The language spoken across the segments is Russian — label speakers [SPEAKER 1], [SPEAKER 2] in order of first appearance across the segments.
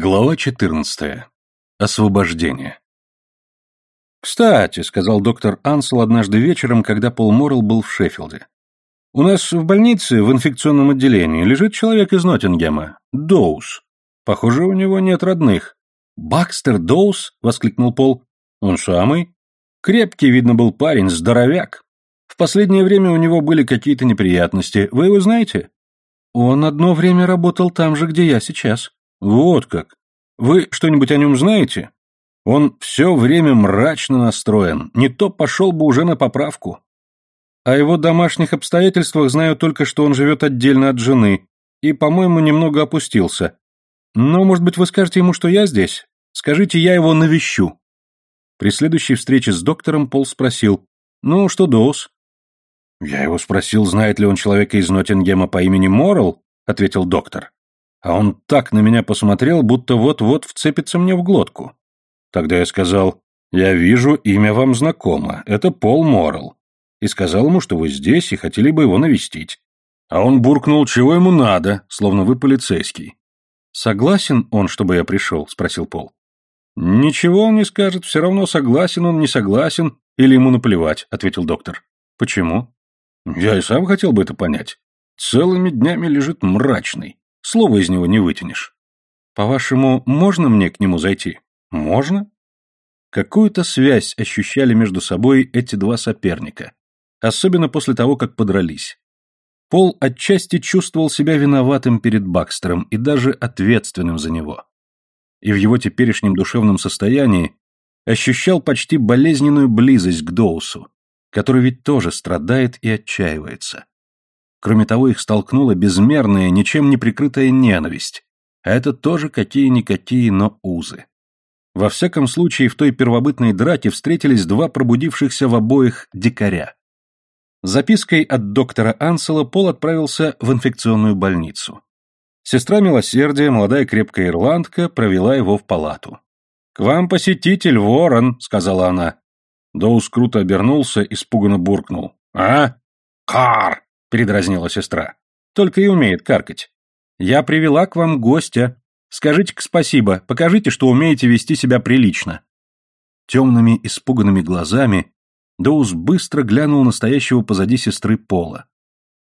[SPEAKER 1] Глава 14. Освобождение. «Кстати», — сказал доктор Ансел однажды вечером, когда Пол Моррелл был в Шеффилде. «У нас в больнице, в инфекционном отделении, лежит человек из Ноттингема, Доус. Похоже, у него нет родных». «Бакстер Доус?» — воскликнул Пол. «Он самый. Крепкий, видно, был парень, здоровяк. В последнее время у него были какие-то неприятности. Вы его знаете?» «Он одно время работал там же, где я сейчас». «Вот как. Вы что-нибудь о нем знаете? Он все время мрачно настроен, не то пошел бы уже на поправку. О его домашних обстоятельствах знаю только, что он живет отдельно от жены и, по-моему, немного опустился. Но, может быть, вы скажете ему, что я здесь? Скажите, я его навещу». При следующей встрече с доктором Пол спросил, «Ну, что Доус?» «Я его спросил, знает ли он человека из Ноттингема по имени Моррелл», — ответил доктор. А он так на меня посмотрел, будто вот-вот вцепится мне в глотку. Тогда я сказал, «Я вижу, имя вам знакомо, это Пол Моррелл». И сказал ему, что вы здесь и хотели бы его навестить. А он буркнул, чего ему надо, словно вы полицейский. «Согласен он, чтобы я пришел?» – спросил Пол. «Ничего он не скажет, все равно согласен он, не согласен, или ему наплевать», – ответил доктор. «Почему?» «Я и сам хотел бы это понять. Целыми днями лежит мрачный. Слова из него не вытянешь. По-вашему, можно мне к нему зайти? Можно? Какую-то связь ощущали между собой эти два соперника, особенно после того, как подрались. Пол отчасти чувствовал себя виноватым перед Бакстером и даже ответственным за него. И в его теперешнем душевном состоянии ощущал почти болезненную близость к Доусу, который ведь тоже страдает и отчаивается. Кроме того, их столкнула безмерная, ничем не прикрытая ненависть. А это тоже какие-никакие, но узы. Во всяком случае, в той первобытной драке встретились два пробудившихся в обоих дикаря. Запиской от доктора Ансела Пол отправился в инфекционную больницу. Сестра Милосердия, молодая крепкая ирландка, провела его в палату. «К вам посетитель, ворон», — сказала она. Доус круто обернулся, испуганно буркнул. «А? Кар!» — передразнила сестра. «Только и умеет каркать. Я привела к вам гостя. Скажите-ка спасибо, покажите, что умеете вести себя прилично». Темными, испуганными глазами Доус быстро глянул на стоящего позади сестры Пола.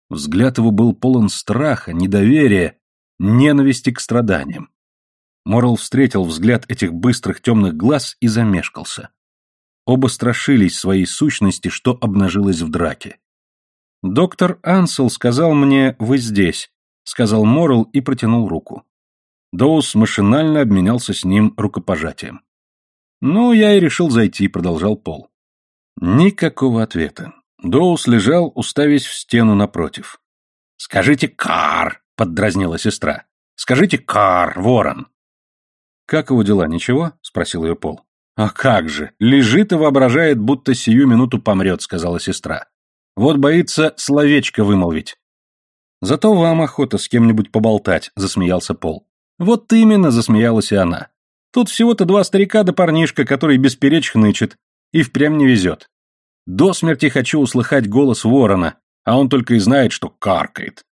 [SPEAKER 1] Взгляд его был полон страха, недоверия, ненависти к страданиям. Морл встретил взгляд этих быстрых темных глаз и замешкался. Оба страшились своей сущности, что обнажилось в драке. «Доктор Ансел сказал мне, вы здесь», — сказал Моррелл и протянул руку. Доус машинально обменялся с ним рукопожатием. «Ну, я и решил зайти», — продолжал Пол. Никакого ответа. Доус лежал, уставясь в стену напротив. «Скажите «кар», — поддразнила сестра. «Скажите «кар», ворон». «Как его дела, ничего?» — спросил ее Пол. «А как же! Лежит и воображает, будто сию минуту помрет», — сказала сестра. Вот боится словечко вымолвить. Зато вам охота с кем-нибудь поболтать, засмеялся Пол. Вот именно, засмеялась и она. Тут всего-то два старика да парнишка, который бесперечь хнычет. И впрямь не везет. До смерти хочу услыхать голос ворона, а он только и знает, что каркает.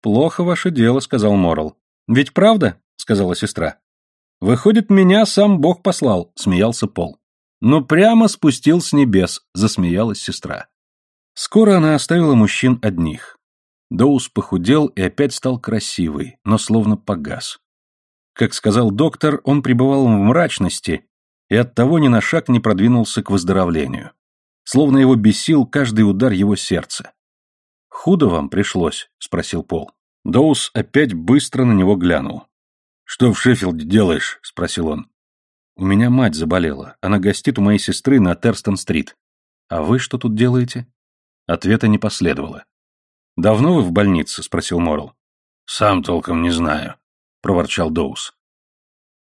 [SPEAKER 1] Плохо ваше дело, сказал Морл. Ведь правда? сказала сестра. Выходит, меня сам Бог послал, смеялся Пол. Ну прямо спустил с небес, засмеялась сестра. Скоро она оставила мужчин одних. Доус похудел и опять стал красивый, но словно погас. Как сказал доктор, он пребывал в мрачности и оттого ни на шаг не продвинулся к выздоровлению. Словно его бесил каждый удар его сердца. «Худо вам пришлось?» — спросил Пол. Доус опять быстро на него глянул. «Что в Шеффилде делаешь?» — спросил он. «У меня мать заболела. Она гостит у моей сестры на Терстон-стрит. А вы что тут делаете?» Ответа не последовало. «Давно вы в больнице?» — спросил Морл. «Сам толком не знаю», — проворчал Доус.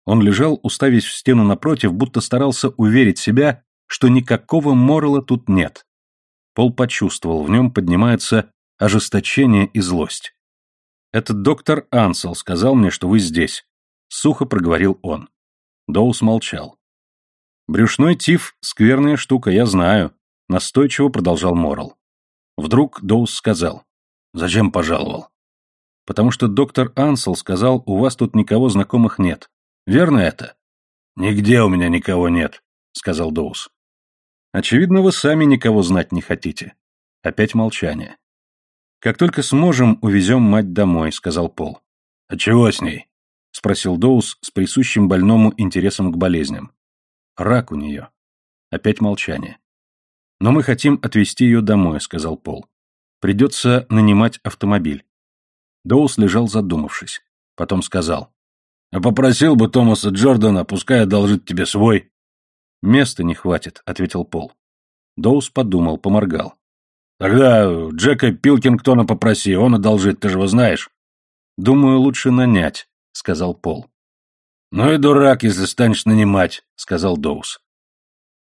[SPEAKER 1] Он лежал, уставясь в стену напротив, будто старался уверить себя, что никакого Морла тут нет. Пол почувствовал, в нем поднимается ожесточение и злость. «Этот доктор Ансел сказал мне, что вы здесь», — сухо проговорил он. Доус молчал. «Брюшной тиф — скверная штука, я знаю», — настойчиво продолжал Морл. Вдруг Доус сказал. «Зачем пожаловал?» «Потому что доктор Ансел сказал, у вас тут никого знакомых нет. Верно это? Нигде у меня никого нет, сказал Доус. Очевидно, вы сами никого знать не хотите. Опять молчание. Как только сможем, увезем мать домой, сказал Пол. А чего с ней? спросил Доус с присущим больному интересом к болезням. Рак у нее. Опять молчание. Но мы хотим отвезти ее домой, сказал Пол. Придется нанимать автомобиль. Доус лежал задумавшись. Потом сказал. А попросил бы Томаса Джордана, пускай одолжит тебе свой. Места не хватит, ответил Пол. Доус подумал, поморгал. Тогда Джека Пилкингтона попроси, он одолжит, ты же его знаешь. Думаю, лучше нанять, сказал Пол. Ну и дурак, если станешь нанимать, сказал Доус.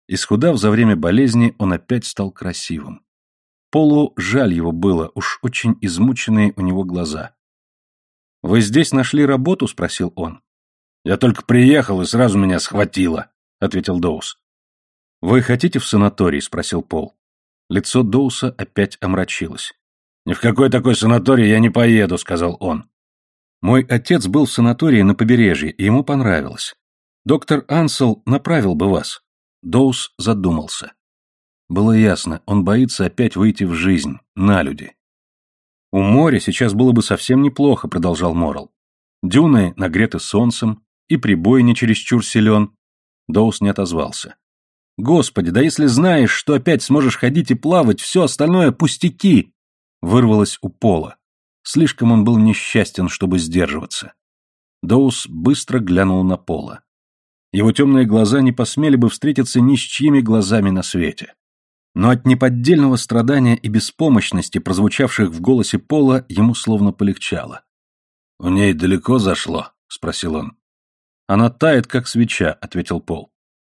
[SPEAKER 1] Исхудав за время болезни, он опять стал красивым. Полу жаль его было, уж очень измученные у него глаза. «Вы здесь нашли работу?» — спросил он. «Я только приехал, и сразу меня схватило», — ответил Доус. «Вы хотите в санаторий?» — спросил Пол. Лицо Доуса опять омрачилось. «Ни в какой такой санаторий я не поеду», — сказал он. «Мой отец был в санатории на побережье, и ему понравилось. Доктор Ансел направил бы вас». Доус задумался. Было ясно, он боится опять выйти в жизнь, на люди. «У моря сейчас было бы совсем неплохо», — продолжал Морал. «Дюны нагреты солнцем, и прибой не чересчур силен». Доус не отозвался. «Господи, да если знаешь, что опять сможешь ходить и плавать, все остальное пустяки!» Вырвалось у пола. Слишком он был несчастен, чтобы сдерживаться. Доус быстро глянул на пола. Его темные глаза не посмели бы встретиться ни с чьими глазами на свете. Но от неподдельного страдания и беспомощности, прозвучавших в голосе Пола, ему словно полегчало. «У ней далеко зашло?» — спросил он. «Она тает, как свеча», — ответил Пол.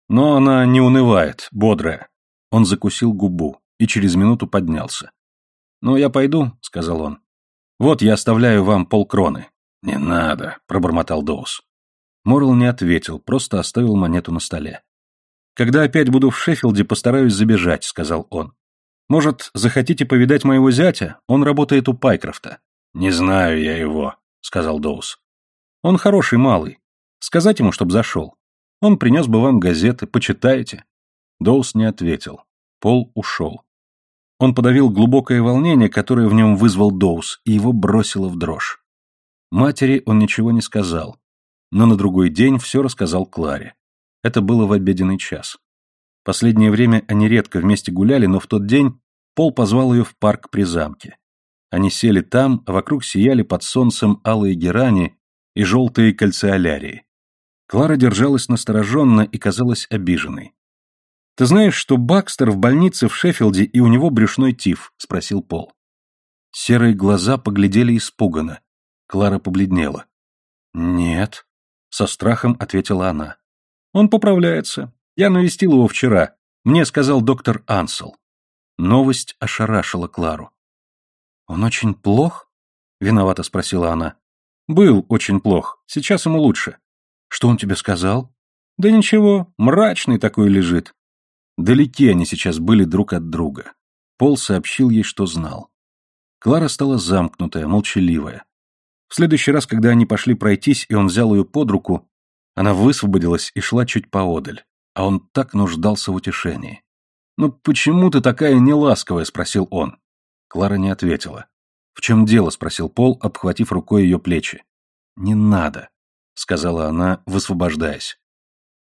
[SPEAKER 1] «Но она не унывает, бодрая». Он закусил губу и через минуту поднялся. «Ну, я пойду», — сказал он. «Вот я оставляю вам полкроны». «Не надо», — пробормотал Доус. Морл не ответил, просто оставил монету на столе. «Когда опять буду в Шеффилде, постараюсь забежать», — сказал он. «Может, захотите повидать моего зятя? Он работает у Пайкрофта». «Не знаю я его», — сказал Доус. «Он хороший малый. Сказать ему, чтоб зашел. Он принес бы вам газеты, почитаете». Доус не ответил. Пол ушел. Он подавил глубокое волнение, которое в нем вызвал Доус, и его бросило в дрожь. Матери он ничего не сказал, но на другой день все рассказал Кларе. Это было в обеденный час. Последнее время они редко вместе гуляли, но в тот день Пол позвал ее в парк при замке. Они сели там, а вокруг сияли под солнцем алые герани и желтые кальциолярии. Клара держалась настороженно и казалась обиженной. «Ты знаешь, что Бакстер в больнице в Шеффилде и у него брюшной тиф?» — спросил Пол. Серые глаза поглядели испуганно. Клара побледнела. «Нет», — со страхом ответила она. Он поправляется. Я навестил его вчера. Мне сказал доктор Ансел. Новость ошарашила Клару. «Он очень плох?» — виновато спросила она. «Был очень плох. Сейчас ему лучше». «Что он тебе сказал?» «Да ничего, мрачный такой лежит». Далеки они сейчас были друг от друга. Пол сообщил ей, что знал. Клара стала замкнутая, молчаливая. В следующий раз, когда они пошли пройтись, и он взял ее под руку, она высвободилась и шла чуть поодаль, а он так нуждался в утешении. «Ну почему ты такая неласковая?» — спросил он. Клара не ответила. «В чем дело?» — спросил Пол, обхватив рукой ее плечи. «Не надо», — сказала она, высвобождаясь.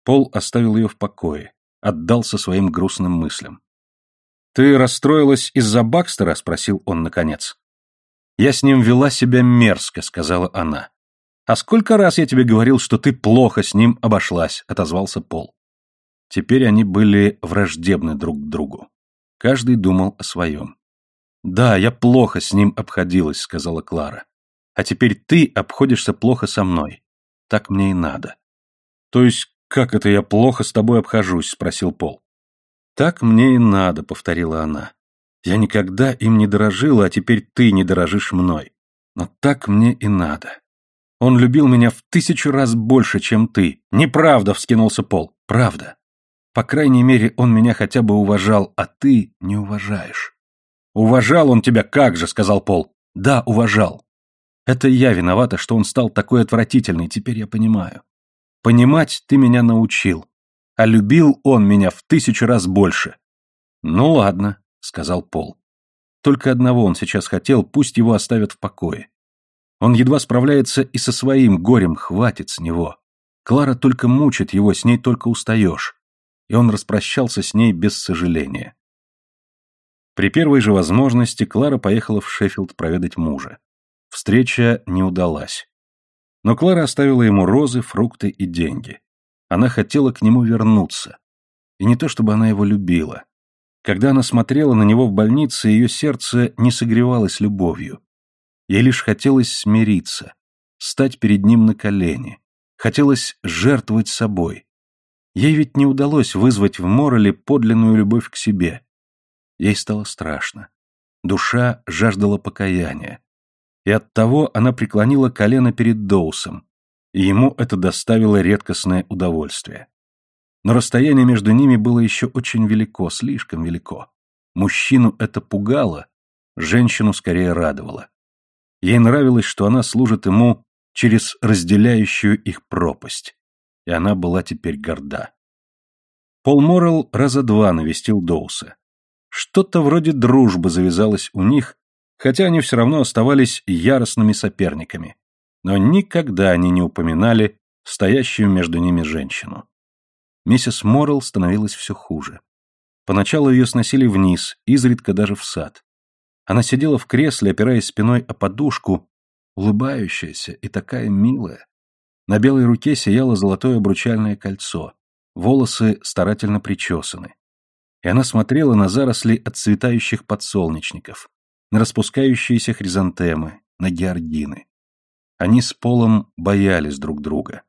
[SPEAKER 1] Пол оставил ее в покое, отдался своим грустным мыслям. «Ты расстроилась из-за Бакстера?» — спросил он наконец. «Я с ним вела себя мерзко», — сказала она. «А сколько раз я тебе говорил, что ты плохо с ним обошлась?» — отозвался Пол. Теперь они были враждебны друг к другу. Каждый думал о своем. «Да, я плохо с ним обходилась», — сказала Клара. «А теперь ты обходишься плохо со мной. Так мне и надо». «То есть как это я плохо с тобой обхожусь?» — спросил Пол. «Так мне и надо», — повторила она. «Я никогда им не дорожила, а теперь ты не дорожишь мной. Но так мне и надо. Он любил меня в тысячу раз больше, чем ты. Неправда, вскинулся Пол. Правда. По крайней мере, он меня хотя бы уважал, а ты не уважаешь. Уважал он тебя как же, сказал Пол. Да, уважал. Это я виновата, что он стал такой отвратительный, теперь я понимаю. Понимать ты меня научил, а любил он меня в тысячу раз больше. Ну ладно, сказал Пол. Только одного он сейчас хотел, пусть его оставят в покое. Он едва справляется и со своим горем, хватит с него. Клара только мучит его, с ней только устаешь. И он распрощался с ней без сожаления. При первой же возможности Клара поехала в Шеффилд проведать мужа. Встреча не удалась. Но Клара оставила ему розы, фрукты и деньги. Она хотела к нему вернуться. И не то чтобы она его любила. Когда она смотрела на него в больнице, ее сердце не согревалось любовью. Ей лишь хотелось смириться, стать перед ним на колени. Хотелось жертвовать собой. Ей ведь не удалось вызвать в Морреле подлинную любовь к себе. Ей стало страшно. Душа жаждала покаяния. И оттого она преклонила колено перед Доусом, и ему это доставило редкостное удовольствие. Но расстояние между ними было еще очень велико, слишком велико. Мужчину это пугало, женщину скорее радовало. Ей нравилось, что она служит ему через разделяющую их пропасть, и она была теперь горда. Пол Моррелл раза два навестил Доуса. Что-то вроде дружбы завязалось у них, хотя они все равно оставались яростными соперниками. Но никогда они не упоминали стоящую между ними женщину. Миссис Моррелл становилась все хуже. Поначалу ее сносили вниз, изредка даже в сад. Она сидела в кресле, опираясь спиной о подушку, улыбающаяся и такая милая. На белой руке сияло золотое обручальное кольцо, волосы старательно причесаны и она смотрела на заросли отцветающих подсолнечников, на распускающиеся хризантемы, на георгины. Они с Полом боялись друг друга.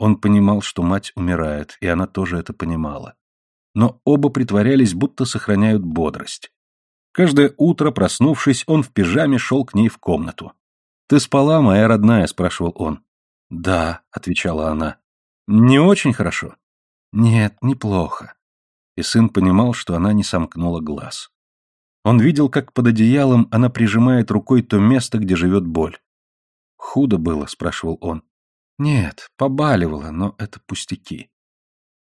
[SPEAKER 1] Он понимал, что мать умирает, и она тоже это понимала. Но оба притворялись, будто сохраняют бодрость. Каждое утро, проснувшись, он в пижаме шел к ней в комнату. «Ты спала, моя родная?» – спрашивал он. «Да», – отвечала она. «Не очень хорошо?» «Нет, неплохо и сын понимал, что она не сомкнула глаз. Он видел, как под одеялом она прижимает рукой то место, где живет боль. «Худо было?» — спрашивал он. «Нет, побаливало, но это пустяки».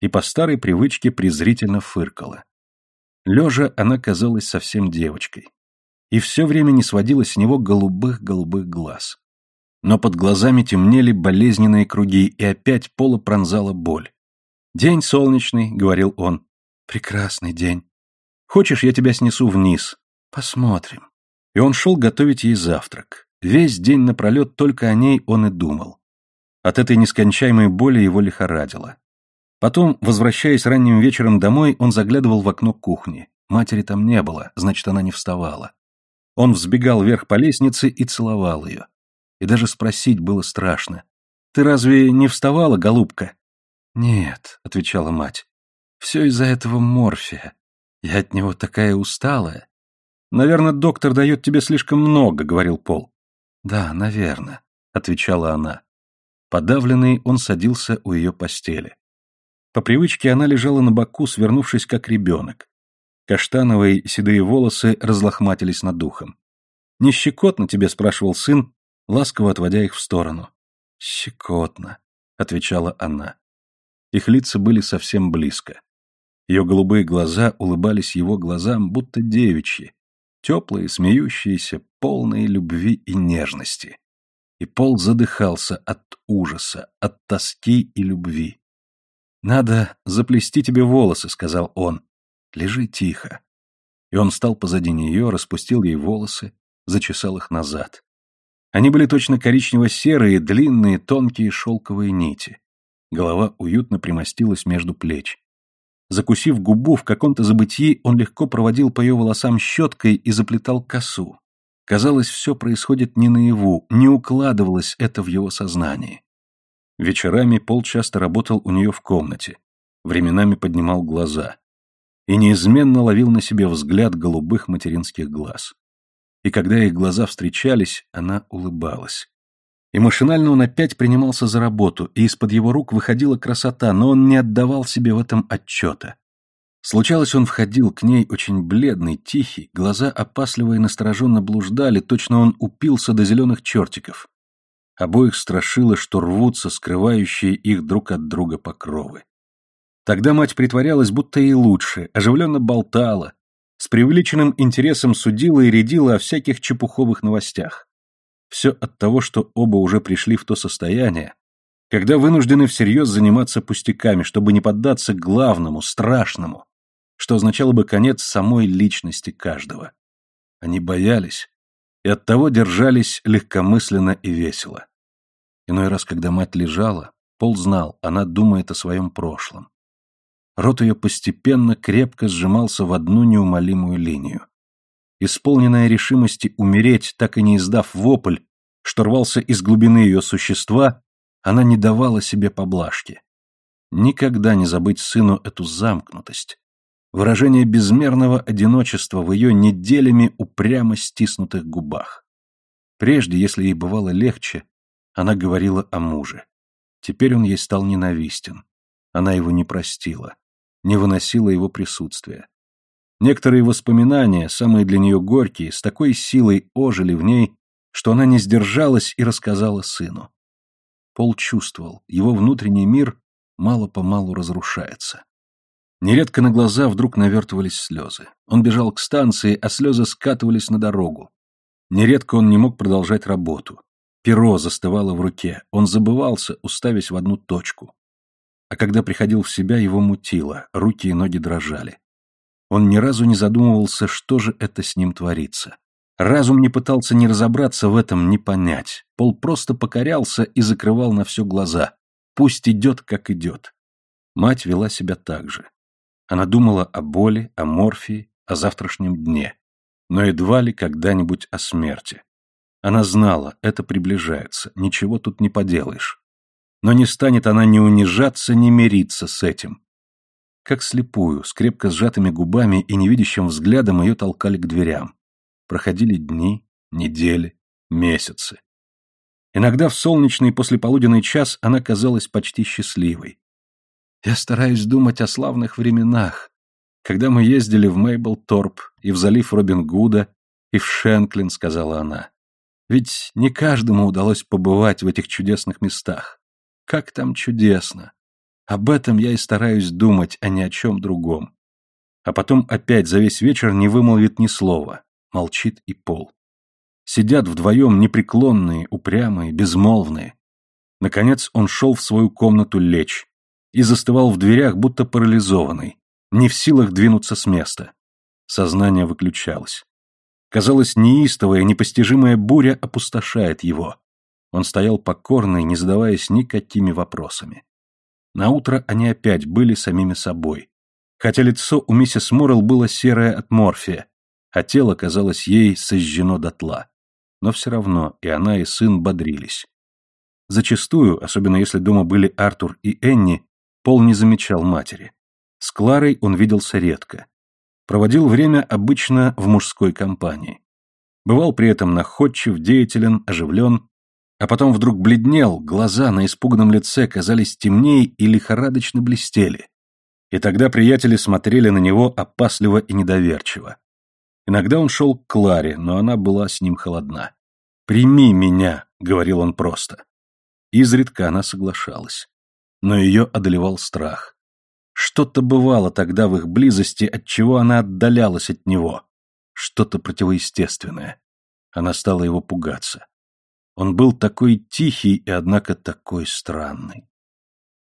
[SPEAKER 1] И по старой привычке презрительно фыркала. Лежа она казалась совсем девочкой. И все время не сводила с него голубых-голубых глаз. Но под глазами темнели болезненные круги, и опять пола пронзала боль. «День солнечный», — говорил он, Прекрасный день. Хочешь, я тебя снесу вниз? Посмотрим. И он шел готовить ей завтрак. Весь день напролет только о ней он и думал. От этой нескончаемой боли его лихорадило. Потом, возвращаясь ранним вечером домой, он заглядывал в окно кухни. Матери там не было, значит, она не вставала. Он взбегал вверх по лестнице и целовал ее. И даже спросить было страшно. «Ты разве не вставала, голубка?» «Нет», — отвечала мать. Все из-за этого морфия. Я от него такая усталая. Наверное, доктор дает тебе слишком много, говорил Пол. Да, наверное, отвечала она. Подавленный, он садился у ее постели. По привычке она лежала на боку, свернувшись как ребенок. Каштановые седые волосы разлохматились над духом. «Не щекотно тебе?» — спрашивал сын, ласково отводя их в сторону. «Щекотно», — отвечала она. Их лица были совсем близко. Ее голубые глаза улыбались его глазам, будто девичьи, теплые, смеющиеся, полные любви и нежности. И Пол задыхался от ужаса, от тоски и любви. «Надо заплести тебе волосы», — сказал он. «Лежи тихо». И он встал позади нее, распустил ей волосы, зачесал их назад. Они были точно коричнево-серые, длинные, тонкие шелковые нити. Голова уютно примостилась между плеч. Закусив губу в каком-то забытии, он легко проводил по ее волосам щеткой и заплетал косу. Казалось, все происходит не наяву, не укладывалось это в его сознании. Вечерами Пол часто работал у нее в комнате, временами поднимал глаза и неизменно ловил на себе взгляд голубых материнских глаз. И когда их глаза встречались, она улыбалась. И машинально он опять принимался за работу, и из-под его рук выходила красота, но он не отдавал себе в этом отчета. Случалось, он входил к ней очень бледный, тихий, глаза опасливо и настороженно блуждали, точно он упился до зеленых чертиков. Обоих страшило, что рвутся скрывающие их друг от друга покровы. Тогда мать притворялась, будто ей лучше, оживленно болтала, с преувеличенным интересом судила и рядила о всяких чепуховых новостях. Все от того, что оба уже пришли в то состояние, когда вынуждены всерьез заниматься пустяками, чтобы не поддаться главному, страшному, что означало бы конец самой личности каждого. Они боялись и оттого держались легкомысленно и весело. Иной раз, когда мать лежала, Пол знал, она думает о своем прошлом. Рот ее постепенно крепко сжимался в одну неумолимую линию. Исполненная решимости умереть, так и не издав вопль, что рвался из глубины ее существа, она не давала себе поблажки. Никогда не забыть сыну эту замкнутость, выражение безмерного одиночества в ее неделями упрямо стиснутых губах. Прежде, если ей бывало легче, она говорила о муже. Теперь он ей стал ненавистен. Она его не простила, не выносила его присутствия. Некоторые воспоминания, самые для нее горькие, с такой силой ожили в ней, что она не сдержалась и рассказала сыну. Пол чувствовал, его внутренний мир мало-помалу разрушается. Нередко на глаза вдруг навертывались слезы. Он бежал к станции, а слезы скатывались на дорогу. Нередко он не мог продолжать работу. Перо застывало в руке, он забывался, уставясь в одну точку. А когда приходил в себя, его мутило, руки и ноги дрожали. Он ни разу не задумывался, что же это с ним творится. Разум не пытался ни разобраться в этом, ни понять. Пол просто покорялся и закрывал на все глаза. Пусть идет, как идет. Мать вела себя так же. Она думала о боли, о морфии, о завтрашнем дне, но едва ли когда-нибудь о смерти. Она знала, это приближается, ничего тут не поделаешь. Но не станет она ни унижаться, ни мириться с этим. Как слепую, с крепко сжатыми губами и невидящим взглядом ее толкали к дверям. Проходили дни, недели, месяцы. Иногда в солнечный послеполуденный час она казалась почти счастливой. Я стараюсь думать о славных временах, когда мы ездили в Мейблторп и в залив Робин Гуда, и в Шенклин, сказала она. Ведь не каждому удалось побывать в этих чудесных местах. Как там чудесно! Об этом я и стараюсь думать, а не о чем другом. А потом опять за весь вечер не вымолвит ни слова. Молчит и пол. Сидят вдвоем непреклонные, упрямые, безмолвные. Наконец он шел в свою комнату лечь и застывал в дверях, будто парализованный, не в силах двинуться с места. Сознание выключалось. Казалось, неистовая, непостижимая буря опустошает его. Он стоял покорный, не задаваясь никакими вопросами. Наутро они опять были самими собой. Хотя лицо у миссис Моррелл было серое от морфия, а тело казалось ей сожжено дотла. Но все равно и она, и сын бодрились. Зачастую, особенно если дома были Артур и Энни, Пол не замечал матери. С Кларой он виделся редко проводил время обычно в мужской компании. Бывал при этом находчив, деятелен, оживлен, а потом вдруг бледнел, глаза на испуганном лице казались темнее и лихорадочно блестели. И тогда приятели смотрели на него опасливо и недоверчиво. Иногда он шел к Кларе, но она была с ним холодна. «Прими меня», — говорил он просто. Изредка она соглашалась. Но ее одолевал страх. Что-то бывало тогда в их близости, от чего она отдалялась от него. Что-то противоестественное. Она стала его пугаться. Он был такой тихий и, однако, такой странный.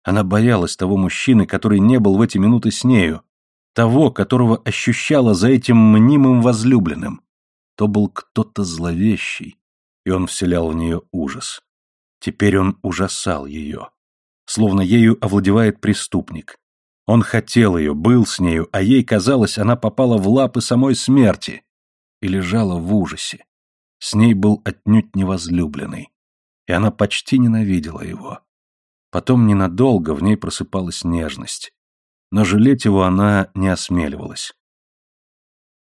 [SPEAKER 1] Она боялась того мужчины, который не был в эти минуты с нею, того, которого ощущала за этим мнимым возлюбленным. То был кто-то зловещий, и он вселял в нее ужас. Теперь он ужасал ее. Словно ею овладевает преступник, он хотел ее, был с нею, а ей казалось, она попала в лапы самой смерти и лежала в ужасе. С ней был отнюдь невозлюбленный, и она почти ненавидела его. Потом ненадолго в ней просыпалась нежность, но жалеть его она не осмеливалась.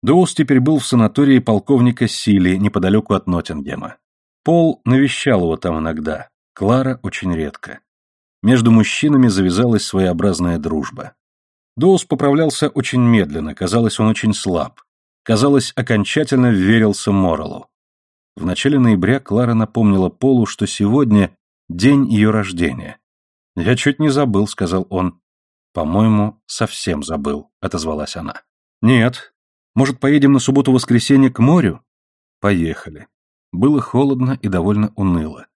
[SPEAKER 1] Доус теперь был в санатории полковника Сили, неподалеку от Ноттингема. Пол навещал его там иногда, Клара очень редко. Между мужчинами завязалась своеобразная дружба. Доус поправлялся очень медленно, казалось, он очень слаб. Казалось, окончательно верился Морреллу. В начале ноября Клара напомнила Полу, что сегодня день ее рождения. «Я чуть не забыл», — сказал он. «По-моему, совсем забыл», — отозвалась она. «Нет. Может, поедем на субботу-воскресенье к морю?» Поехали. Было холодно и довольно уныло.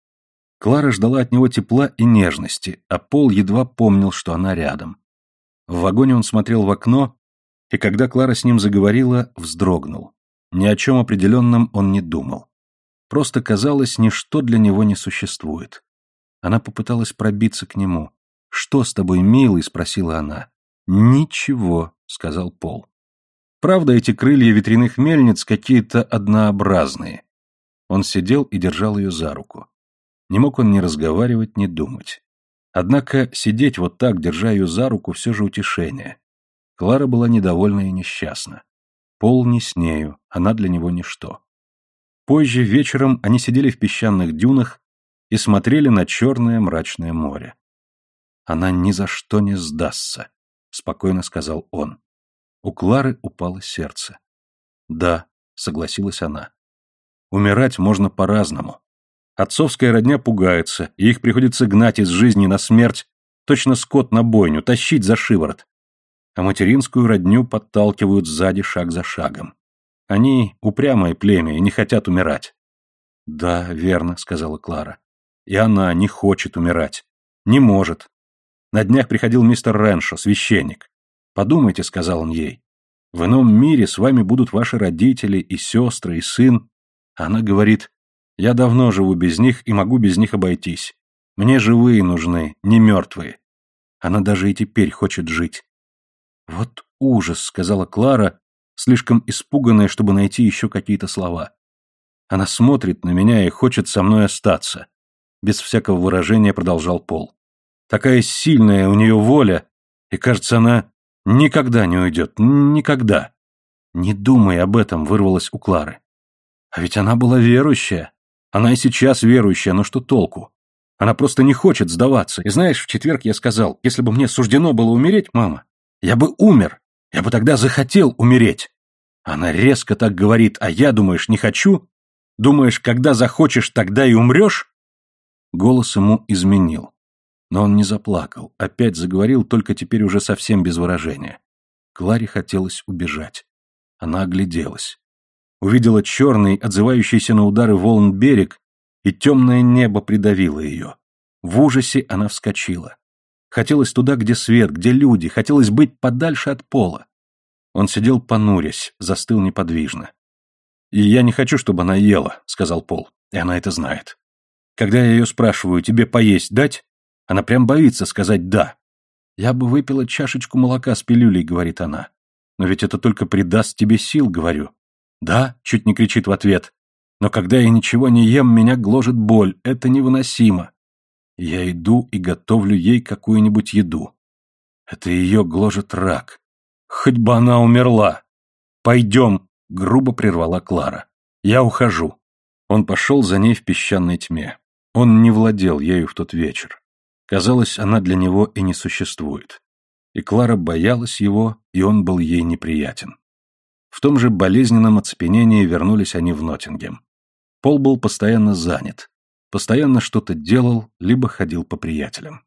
[SPEAKER 1] Клара ждала от него тепла и нежности, а Пол едва помнил, что она рядом. В вагоне он смотрел в окно, и когда Клара с ним заговорила, вздрогнул. Ни о чем определенном он не думал. Просто казалось, ничто для него не существует. Она попыталась пробиться к нему. «Что с тобой, милый?» — спросила она. «Ничего», — сказал Пол. Правда, эти крылья ветряных мельниц какие-то однообразные. Он сидел и держал ее за руку. Не мог он ни разговаривать, ни думать. Однако сидеть вот так, держа ее за руку, все же утешение. Клара была недовольна и несчастна. Пол не с нею, она для него ничто. Позже, вечером, они сидели в песчаных дюнах и смотрели на черное мрачное море. «Она ни за что не сдастся», — спокойно сказал он. У Клары упало сердце. «Да», — согласилась она. «Умирать можно по-разному. Отцовская родня пугается, и их приходится гнать из жизни на смерть, точно скот на бойню, тащить за шиворот. А материнскую родню подталкивают сзади шаг за шагом. Они упрямое племя и не хотят умирать». «Да, верно», — сказала Клара. «И она не хочет умирать. Не может. На днях приходил мистер Реншо, священник. «Подумайте», — сказал он ей, — «в ином мире с вами будут ваши родители и сестры, и сын». Она говорит, «Я давно живу без них и могу без них обойтись. Мне живые нужны, не мертвые». Она даже и теперь хочет жить. «Вот ужас», — сказала Клара, слишком испуганная, чтобы найти еще какие-то слова. Она смотрит на меня и хочет со мной остаться. Без всякого выражения продолжал Пол. Такая сильная у нее воля, и, кажется, она Никогда не уйдет, никогда. Не думай об этом, вырвалось у Клары. А ведь она была верующая. Она и сейчас верующая, но что толку? Она просто не хочет сдаваться. И знаешь, в четверг я сказал, если бы мне суждено было умереть, мама, я бы умер. Я бы тогда захотел умереть. Она резко так говорит, а я, думаешь, не хочу? Думаешь, когда захочешь, тогда и умрешь? Голос ему изменил. Но он не заплакал, опять заговорил, только теперь уже совсем без выражения. Кларе хотелось убежать. Она огляделась. Увидела черный, отзывающийся на удары волн берег, и темное небо придавило ее. В ужасе она вскочила. Хотелось туда, где свет, где люди, хотелось быть подальше от пола. Он сидел понурясь, застыл неподвижно. «И я не хочу, чтобы она ела», — сказал Пол, и она это знает. Когда я ее спрашиваю, тебе поесть дать, она прям боится сказать «да». «Я бы выпила чашечку молока с пилюлей», — говорит она. «Но ведь это только придаст тебе сил», — говорю. «Да», — чуть не кричит в ответ. «Но когда я ничего не ем, меня гложет боль. Это невыносимо». Я иду и готовлю ей какую-нибудь еду. Это ее гложет рак. Хоть бы она умерла. «Пойдем», — грубо прервала Клара. «Я ухожу». Он пошел за ней в песчаной тьме. Он не владел ею в тот вечер. Казалось, она для него и не существует. И Клара боялась его, и он был ей неприятен. В том же болезненном оцепенении вернулись они в Ноттингем. Пол был постоянно занят, постоянно что-то делал, либо ходил по приятелям.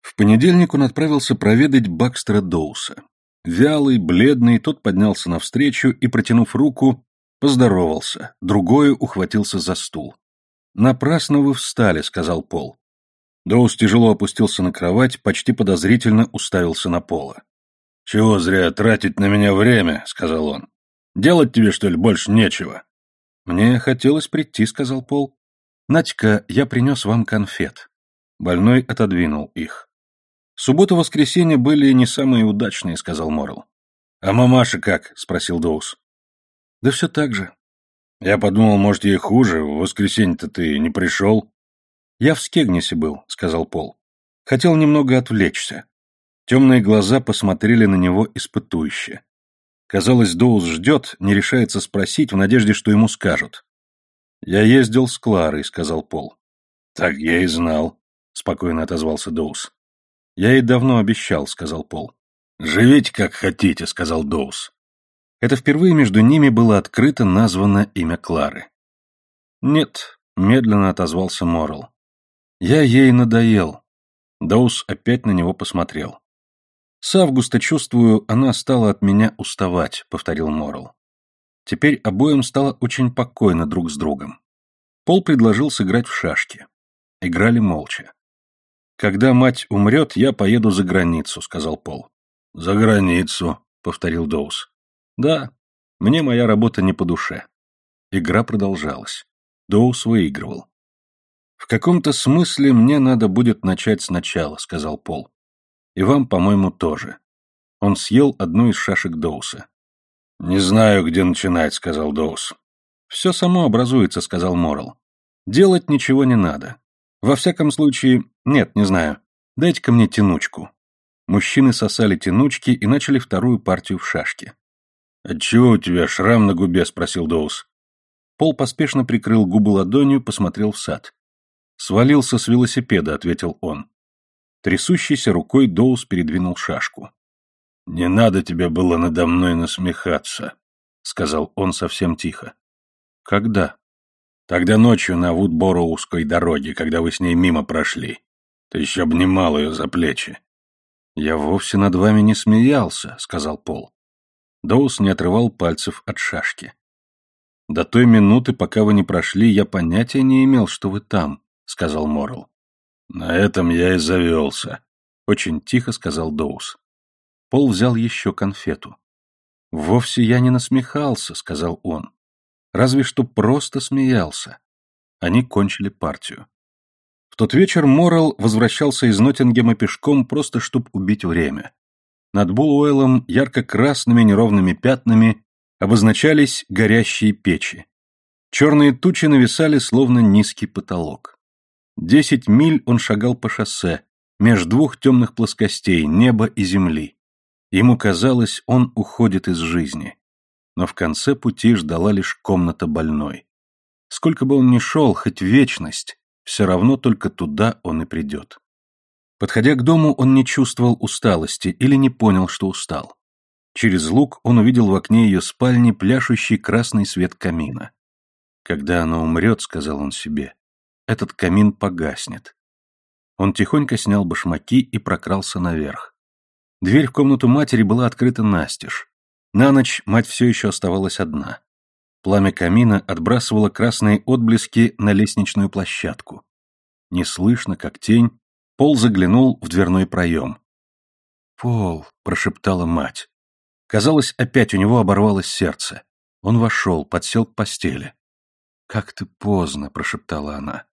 [SPEAKER 1] В понедельник он отправился проведать Бакстера Доуса. Вялый, бледный, тот поднялся навстречу и, протянув руку, поздоровался, другой ухватился за стул. «Напрасно вы встали», — сказал Пол. Доус тяжело опустился на кровать, почти подозрительно уставился на пола. «Чего зря тратить на меня время?» — сказал он. «Делать тебе, что ли, больше нечего?» «Мне хотелось прийти», — сказал Пол. «Надька, я принес вам конфет». Больной отодвинул их. «Суббота-воскресенье были не самые удачные», — сказал Морл. «А мамаша как?» — спросил Доус. «Да все так же». «Я подумал, может, ей хуже. В воскресенье-то ты не пришел». «Я в Скегнесе был», — сказал Пол. «Хотел немного отвлечься». Темные глаза посмотрели на него испытующе. Казалось, Доус ждет, не решается спросить, в надежде, что ему скажут. «Я ездил с Кларой», — сказал Пол. «Так я и знал», — спокойно отозвался Доус. «Я ей давно обещал», — сказал Пол. «Живите как хотите», — сказал Доус. Это впервые между ними было открыто названо имя Клары. Нет, медленно отозвался Моррел. Я ей надоел. Доус опять на него посмотрел. С августа, чувствую, она стала от меня уставать, повторил Моррел. Теперь обоим стало очень покойно друг с другом. Пол предложил сыграть в шашки. Играли молча. «Когда мать умрет, я поеду за границу», — сказал Пол. «За границу», — повторил Доус. «Да, мне моя работа не по душе». Игра продолжалась. Доус выигрывал. «В каком-то смысле мне надо будет начать сначала», — сказал Пол. «И вам, по-моему, тоже». Он съел одну из шашек Доуса. «Не знаю, где начинать», — сказал Доус. «Все само образуется», — сказал Моррел. «Делать ничего не надо. Во всяком случае, нет, не знаю. Дайте-ка мне тянучку». Мужчины сосали тянучки и начали вторую партию в шашки. «Отчего у тебя шрам на губе?» — спросил Доус. Пол поспешно прикрыл губы ладонью, посмотрел в сад. «Свалился с велосипеда», — ответил он. Трясущейся рукой Доус передвинул шашку. «Не надо тебе было надо мной насмехаться», — сказал он совсем тихо. «Когда?» «Тогда ночью на Вудбороуской дороге, когда вы с ней мимо прошли. Ты еще обнимал ее за плечи». «Я вовсе над вами не смеялся», — сказал Пол. Доус не отрывал пальцев от шашки. «До той минуты, пока вы не прошли, я понятия не имел, что вы там», — сказал Моррел. «На этом я и завелся», — очень тихо сказал Доус. Пол взял еще конфету. «Вовсе я не насмехался», — сказал он. «Разве что просто смеялся». Они кончили партию. В тот вечер Моррел возвращался из Ноттингема пешком, просто чтобы убить время. Над Булуэлом ярко-красными неровными пятнами обозначались горящие печи. Черные тучи нависали, словно низкий потолок. Десять миль он шагал по шоссе, меж двух темных плоскостей, неба и земли. Ему казалось, он уходит из жизни. Но в конце пути ждала лишь комната больной. Сколько бы он ни шел, хоть вечность, все равно только туда он и придет. Подходя к дому, он не чувствовал усталости или не понял, что устал. Через лук он увидел в окне ее спальни пляшущий красный свет камина. «Когда она умрет», — сказал он себе, — «этот камин погаснет». Он тихонько снял башмаки и прокрался наверх. Дверь в комнату матери была открыта настежь. На ночь мать все еще оставалась одна. Пламя камина отбрасывало красные отблески на лестничную площадку. Неслышно, как тень, Пол заглянул в дверной проем. «Пол», — прошептала мать. Казалось, опять у него оборвалось сердце. Он вошел, подсел к постели. «Как ты поздно», — прошептала она.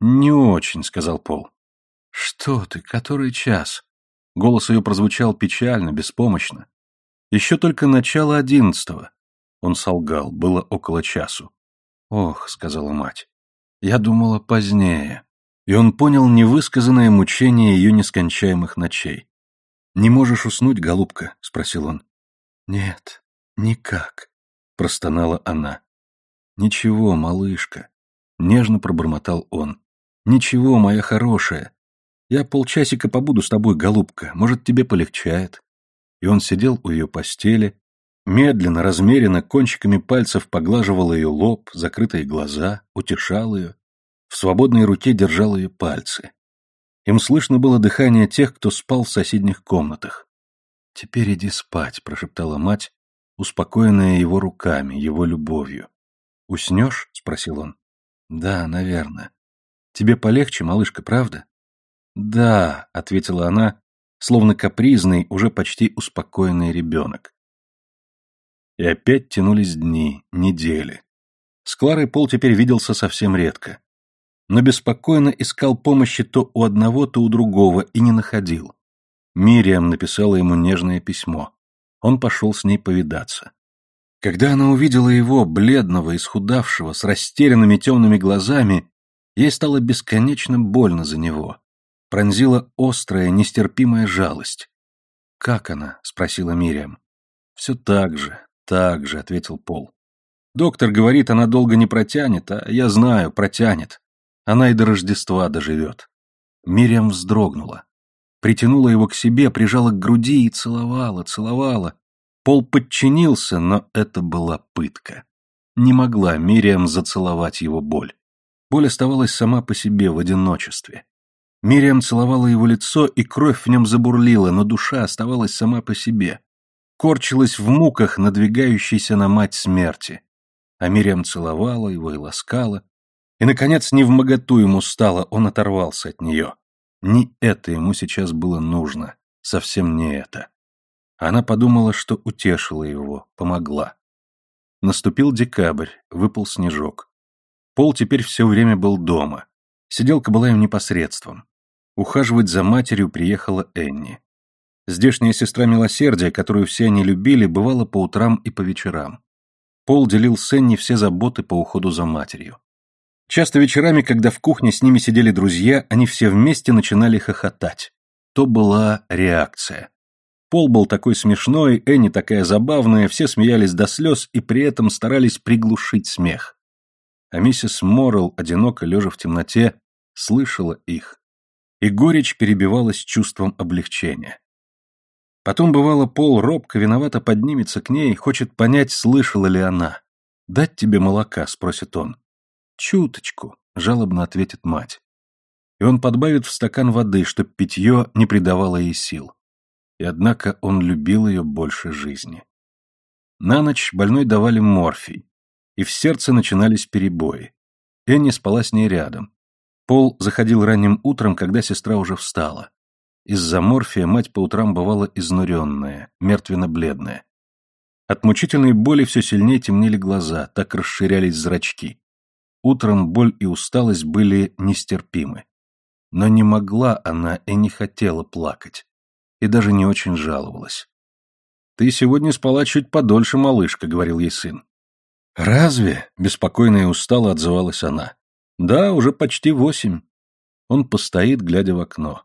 [SPEAKER 1] «Не очень», — сказал Пол. «Что ты, который час?» Голос ее прозвучал печально, беспомощно. Еще только начало одиннадцатого. Он солгал, было около часу. «Ох», — сказала мать, — «я думала позднее». И он понял невысказанное мучение ее нескончаемых ночей. «Не можешь уснуть, голубка?» — спросил он. «Нет, никак», — простонала она. «Ничего, малышка», — нежно пробормотал он. «Ничего, моя хорошая. Я полчасика побуду с тобой, голубка, может, тебе полегчает». И он сидел у ее постели, медленно, размеренно, кончиками пальцев поглаживал ее лоб, закрытые глаза, утешал ее, в свободной руке держал ее пальцы. Им слышно было дыхание тех, кто спал в соседних комнатах. «Теперь иди спать», — прошептала мать, успокоенная его руками, его любовью. «Уснешь?» — спросил он. «Да, наверное. Тебе полегче, малышка, правда?» «Да», — ответила она, словно капризный, уже почти успокоенный ребенок. И опять тянулись дни, недели. С Кларой Пол теперь виделся совсем редко. Но беспокойно искал помощи то у одного, то у другого и не находил. Мириам написала ему нежное письмо. Он пошел с ней повидаться. Когда она увидела его, бледного, исхудавшего, с растерянными темными глазами, ей стало бесконечно больно за него пронзила острая, нестерпимая жалость. «Как она?» — спросила Мириам. «Все так же, так же», — ответил Пол. «Доктор говорит, она долго не протянет, а я знаю, протянет. Она и до Рождества доживет». Мириам вздрогнула. Притянула его к себе, прижала к груди и целовала, целовала. Пол подчинился, но это была пытка. Не могла Мириам зацеловать его боль. Боль оставалась сама по себе в одиночестве. Мириам целовала его лицо, и кровь в нем забурлила, но душа оставалась сама по себе. Корчилась в муках, надвигающейся на мать смерти. А Мириам целовала его и ласкала. И, наконец, не в моготу ему стало, он оторвался от нее. Не это ему сейчас было нужно, совсем не это. Она подумала, что утешила его, помогла. Наступил декабрь, выпал снежок. Пол теперь все время был дома. Сиделка была им непосредством. Ухаживать за матерью приехала Энни. Здешняя сестра милосердия, которую все они любили, бывала по утрам и по вечерам. Пол делил с Энни все заботы по уходу за матерью. Часто вечерами, когда в кухне с ними сидели друзья, они все вместе начинали хохотать. То была реакция. Пол был такой смешной, Энни такая забавная, все смеялись до слез и при этом старались приглушить смех. А миссис Моррелл, одиноко лежа в темноте, слышала их и горечь перебивалась чувством облегчения. Потом, бывало, Пол робко, виновато поднимется к ней, хочет понять, слышала ли она. «Дать тебе молока?» — спросит он. «Чуточку», — жалобно ответит мать. И он подбавит в стакан воды, чтоб питье не придавало ей сил. И однако он любил ее больше жизни. На ночь больной давали морфий, и в сердце начинались перебои. Энни спала с ней рядом. Пол заходил ранним утром, когда сестра уже встала. Из-за морфия мать по утрам бывала изнуренная, мертвенно-бледная. От мучительной боли все сильнее темнели глаза, так расширялись зрачки. Утром боль и усталость были нестерпимы. Но не могла она и не хотела плакать. И даже не очень жаловалась. «Ты сегодня спала чуть подольше, малышка», — говорил ей сын. «Разве?» — беспокойно и устало отзывалась она. Да, уже почти восемь. Он постоит, глядя в окно.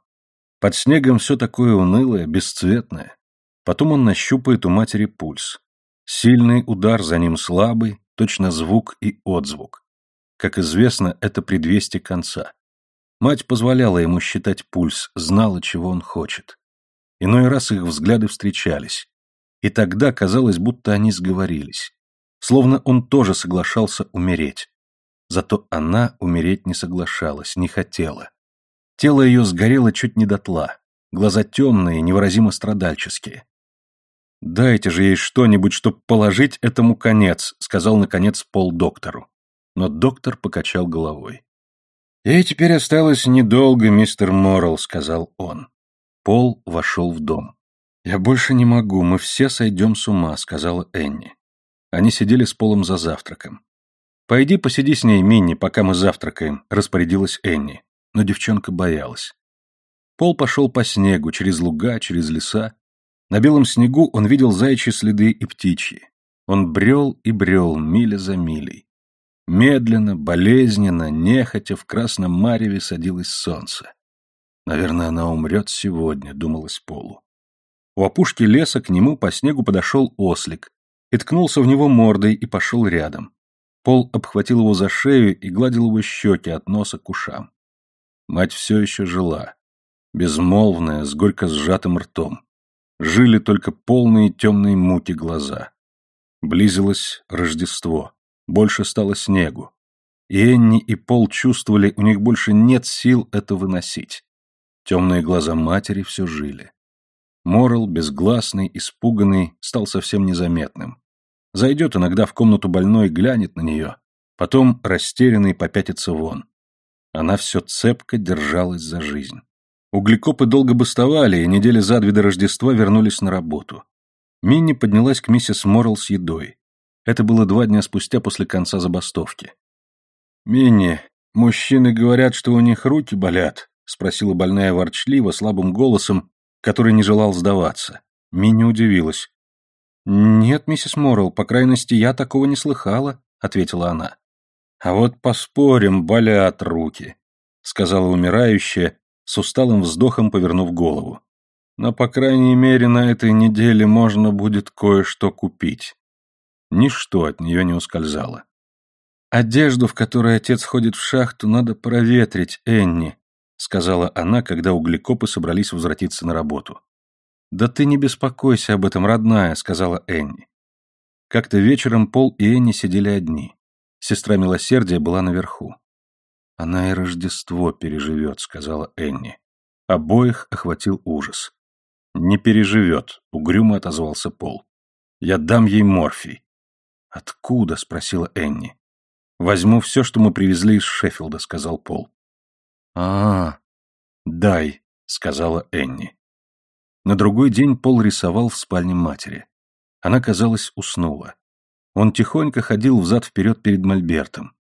[SPEAKER 1] Под снегом все такое унылое, бесцветное. Потом он нащупает у матери пульс. Сильный удар за ним слабый, точно звук и отзвук. Как известно, это предвестие конца. Мать позволяла ему считать пульс, знала, чего он хочет. Иной раз их взгляды встречались. И тогда казалось, будто они сговорились. Словно он тоже соглашался умереть. Зато она умереть не соглашалась, не хотела. Тело ее сгорело чуть не дотла, глаза темные, невыразимо страдальческие. «Дайте же ей что-нибудь, чтоб положить этому конец», — сказал, наконец, Пол доктору. Но доктор покачал головой. «Ей теперь осталось недолго, мистер Моррелл», — сказал он. Пол вошел в дом. «Я больше не могу, мы все сойдем с ума», — сказала Энни. Они сидели с Полом за завтраком. «Пойди посиди с ней, Минни, пока мы завтракаем», — распорядилась Энни. Но девчонка боялась. Пол пошел по снегу, через луга, через леса. На белом снегу он видел заячьи следы и птичьи. Он брел и брел, миля за милей. Медленно, болезненно, нехотя в красном мареве садилось солнце. «Наверное, она умрет сегодня», — думалось Полу. У опушки леса к нему по снегу подошел ослик и ткнулся в него мордой и пошел рядом. Пол обхватил его за шею и гладил его щеки от носа к ушам. Мать все еще жила, безмолвная, с горько сжатым ртом. Жили только полные темные муки глаза. Близилось Рождество, больше стало снегу. И Энни и Пол чувствовали, у них больше нет сил это выносить. Темные глаза матери все жили. Морал, безгласный, испуганный, стал совсем незаметным. Зайдет иногда в комнату больной, глянет на нее. Потом, растерянный, попятится вон. Она все цепко держалась за жизнь. Углекопы долго бастовали, и недели за две до Рождества вернулись на работу. Минни поднялась к миссис Моррелл с едой. Это было два дня спустя после конца забастовки. «Минни, мужчины говорят, что у них руки болят», — спросила больная ворчливо, слабым голосом, который не желал сдаваться. Минни удивилась. «Нет, миссис Моррелл, по крайности, я такого не слыхала», — ответила она. «А вот поспорим, болят руки», — сказала умирающая, с усталым вздохом повернув голову. «Но, по крайней мере, на этой неделе можно будет кое-что купить». Ничто от нее не ускользало. «Одежду, в которой отец ходит в шахту, надо проветрить, Энни», — сказала она, когда углекопы собрались возвратиться на работу. «Да ты не беспокойся об этом, родная», — сказала Энни. Как-то вечером Пол и Энни сидели одни. Сестра Милосердия была наверху. «Она и Рождество переживет», — сказала Энни. Обоих охватил ужас. «Не переживет», — угрюмо отозвался Пол. «Я дам ей морфий». «Откуда?» — спросила Энни. «Возьму все, что мы привезли из Шеффилда», — сказал Пол. а, -а дай», — сказала Энни. На другой день Пол рисовал в спальне матери. Она, казалось, уснула. Он тихонько ходил взад-вперед перед мольбертом.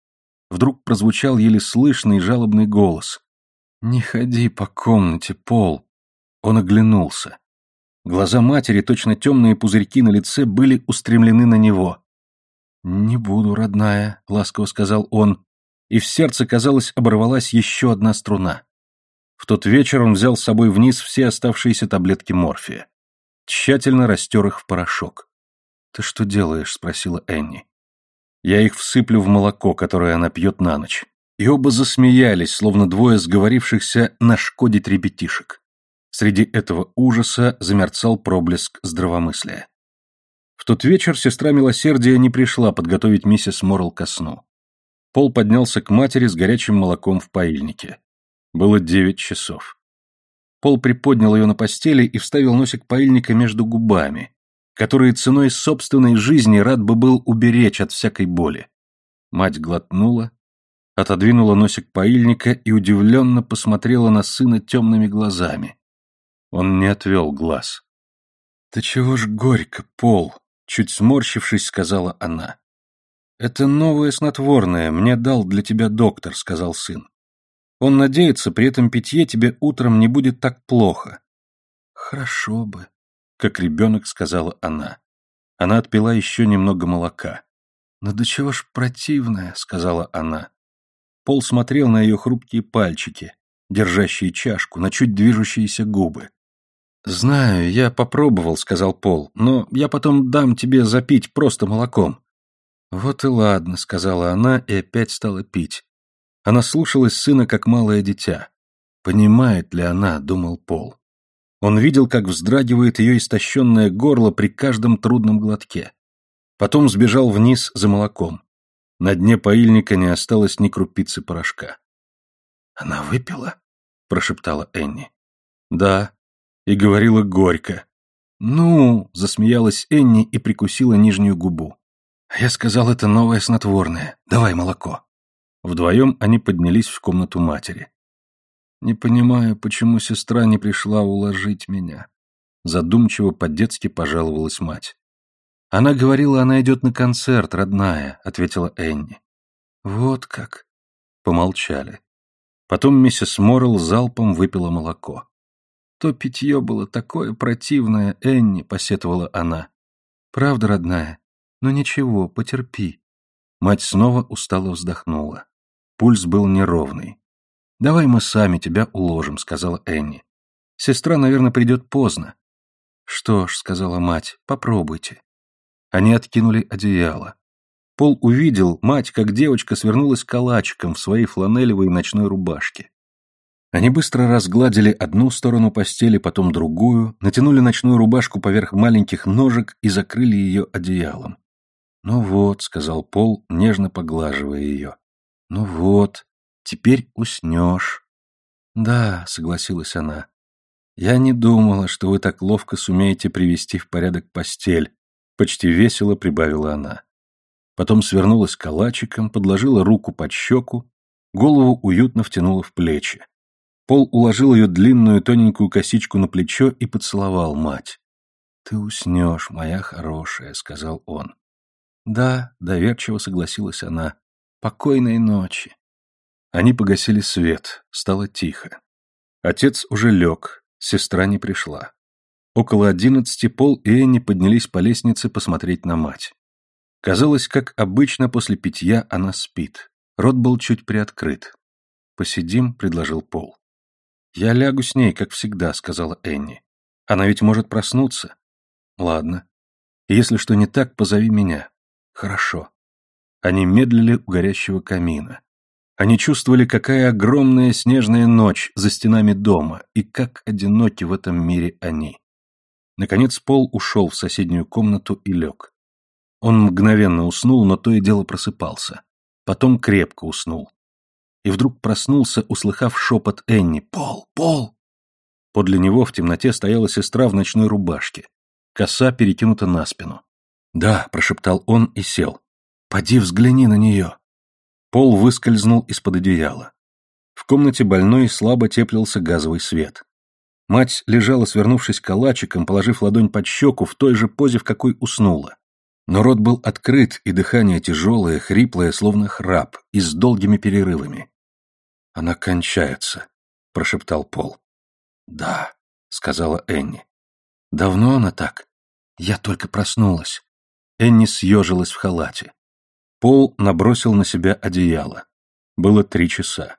[SPEAKER 1] Вдруг прозвучал еле слышный жалобный голос. «Не ходи по комнате, Пол!» Он оглянулся. Глаза матери, точно темные пузырьки на лице, были устремлены на него. «Не буду, родная», — ласково сказал он, и в сердце, казалось, оборвалась еще одна струна. В тот вечер он взял с собой вниз все оставшиеся таблетки морфия. Тщательно растер их в порошок. «Ты что делаешь?» — спросила Энни. «Я их всыплю в молоко, которое она пьет на ночь». И оба засмеялись, словно двое сговорившихся нашкодить ребятишек. Среди этого ужаса замерцал проблеск здравомыслия. В тот вечер сестра Милосердия не пришла подготовить миссис Моррелл ко сну. Пол поднялся к матери с горячим молоком в паильнике. Было девять часов. Пол приподнял ее на постели и вставил носик паильника между губами, которые ценой собственной жизни рад бы был уберечь от всякой боли. Мать глотнула, отодвинула носик паильника и удивленно посмотрела на сына темными глазами. Он не отвел глаз. «Ты чего ж горько, Пол?» — чуть сморщившись, сказала она. «Это новое снотворное, мне дал для тебя доктор», — сказал сын. Он надеется, при этом питье тебе утром не будет так плохо. Хорошо бы, как ребенок сказала она. Она отпила еще немного молока. «Но до чего ж противное», — сказала она. Пол смотрел на ее хрупкие пальчики, держащие чашку, на чуть движущиеся губы. «Знаю, я попробовал», — сказал Пол, — «но я потом дам тебе запить просто молоком». «Вот и ладно», — сказала она и опять стала пить. Она слушалась сына как малое дитя. Понимает ли она, думал Пол. Он видел, как вздрагивает ее истощенное горло при каждом трудном глотке. Потом сбежал вниз за молоком. На дне поильника не осталось ни крупицы порошка. «Она выпила?» – прошептала Энни. «Да». И говорила горько. «Ну!» – засмеялась Энни и прикусила нижнюю губу. «Я сказал, это новое снотворное. Давай молоко». Вдвоем они поднялись в комнату матери. «Не понимаю, почему сестра не пришла уложить меня», задумчиво по-детски пожаловалась мать. «Она говорила, она идет на концерт, родная», — ответила Энни. «Вот как». Помолчали. Потом миссис Моррелл залпом выпила молоко. «То питье было такое противное, Энни», — посетовала она. «Правда, родная? Но ничего, потерпи». Мать снова устало вздохнула. Пульс был неровный. «Давай мы сами тебя уложим», — сказала Энни. «Сестра, наверное, придет поздно». «Что ж», — сказала мать, — «попробуйте». Они откинули одеяло. Пол увидел, мать, как девочка, свернулась калачиком в своей фланелевой ночной рубашке. Они быстро разгладили одну сторону постели, потом другую, натянули ночную рубашку поверх маленьких ножек и закрыли ее одеялом. «Ну вот», — сказал Пол, нежно поглаживая ее. «Ну вот, теперь уснешь». «Да», — согласилась она. «Я не думала, что вы так ловко сумеете привести в порядок постель», — почти весело прибавила она. Потом свернулась калачиком, подложила руку под щеку, голову уютно втянула в плечи. Пол уложил ее длинную тоненькую косичку на плечо и поцеловал мать. «Ты уснешь, моя хорошая», — сказал он. «Да», — доверчиво согласилась она. Покойной ночи. Они погасили свет, стало тихо. Отец уже лег, сестра не пришла. Около одиннадцати Пол и Энни поднялись по лестнице посмотреть на мать. Казалось, как обычно после питья она спит. Рот был чуть приоткрыт. «Посидим», — предложил Пол. «Я лягу с ней, как всегда», — сказала Энни. «Она ведь может проснуться». «Ладно. Если что не так, позови меня». «Хорошо». Они медлили у горящего камина. Они чувствовали, какая огромная снежная ночь за стенами дома, и как одиноки в этом мире они. Наконец Пол ушел в соседнюю комнату и лег. Он мгновенно уснул, но то и дело просыпался. Потом крепко уснул. И вдруг проснулся, услыхав шепот Энни «Пол! Пол!». Подле него в темноте стояла сестра в ночной рубашке. Коса перекинута на спину. «Да», — прошептал он и сел. «Поди взгляни на нее». Пол выскользнул из-под одеяла. В комнате больной слабо теплился газовый свет. Мать лежала, свернувшись калачиком, положив ладонь под щеку в той же позе, в какой уснула. Но рот был открыт, и дыхание тяжелое, хриплое, словно храп, и с долгими перерывами. «Она кончается», — прошептал Пол. «Да», — сказала Энни. «Давно она так? Я только проснулась». Энни съежилась в халате. Пол набросил на себя одеяло. Было три часа.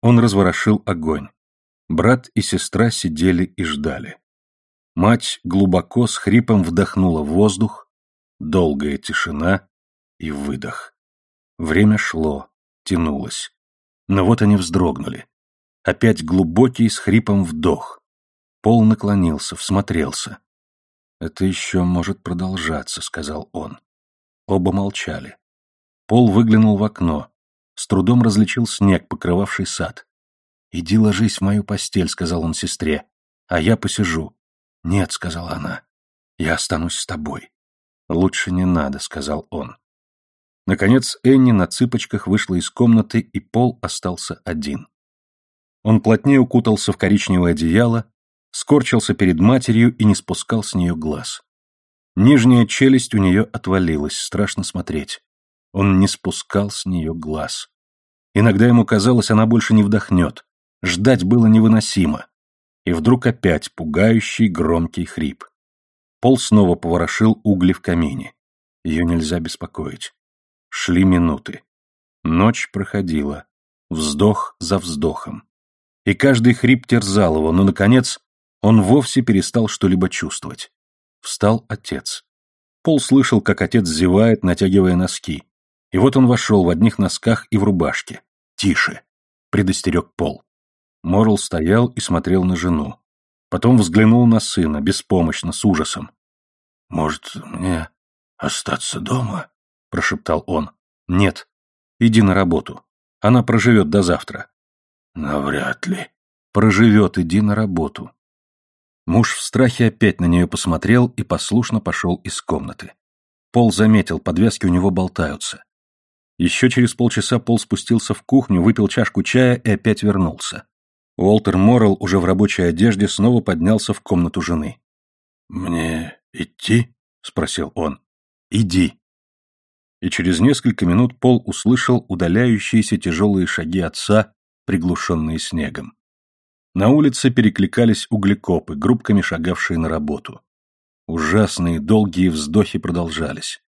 [SPEAKER 1] Он разворошил огонь. Брат и сестра сидели и ждали. Мать глубоко с хрипом вдохнула воздух, долгая тишина и выдох. Время шло, тянулось. Но вот они вздрогнули. Опять глубокий с хрипом вдох. Пол наклонился, всмотрелся. «Это еще может продолжаться», — сказал он. Оба молчали. Пол выглянул в окно. С трудом различил снег, покрывавший сад. «Иди ложись в мою постель», — сказал он сестре, — «а я посижу». «Нет», — сказала она, — «я останусь с тобой». «Лучше не надо», — сказал он. Наконец Энни на цыпочках вышла из комнаты, и Пол остался один. Он плотнее укутался в коричневое одеяло, скорчился перед матерью и не спускал с нее глаз. Нижняя челюсть у нее отвалилась, страшно смотреть. Он не спускал с нее глаз. Иногда ему казалось, она больше не вдохнет, Ждать было невыносимо. И вдруг опять пугающий громкий хрип. Пол снова поворошил угли в камине. Ее нельзя беспокоить. Шли минуты. Ночь проходила. Вздох за вздохом. И каждый хрип терзал его, но, наконец, он вовсе перестал что-либо чувствовать. Встал отец. Пол слышал, как отец зевает, натягивая носки. И вот он вошел в одних носках и в рубашке. «Тише!» — предостерег Пол. Морл стоял и смотрел на жену. Потом взглянул на сына, беспомощно, с ужасом. «Может, мне остаться дома?» – прошептал он. «Нет. Иди на работу. Она проживет до завтра». «Навряд ли». «Проживет, иди на работу». Муж в страхе опять на нее посмотрел и послушно пошел из комнаты. Пол заметил, подвязки у него болтаются. Еще через полчаса Пол спустился в кухню, выпил чашку чая и опять вернулся. Уолтер Моррелл уже в рабочей одежде снова поднялся в комнату жены. «Мне идти?» — спросил он. «Иди». И через несколько минут Пол услышал удаляющиеся тяжелые шаги отца, приглушенные снегом. На улице перекликались углекопы, группками шагавшие на работу. Ужасные долгие вздохи продолжались.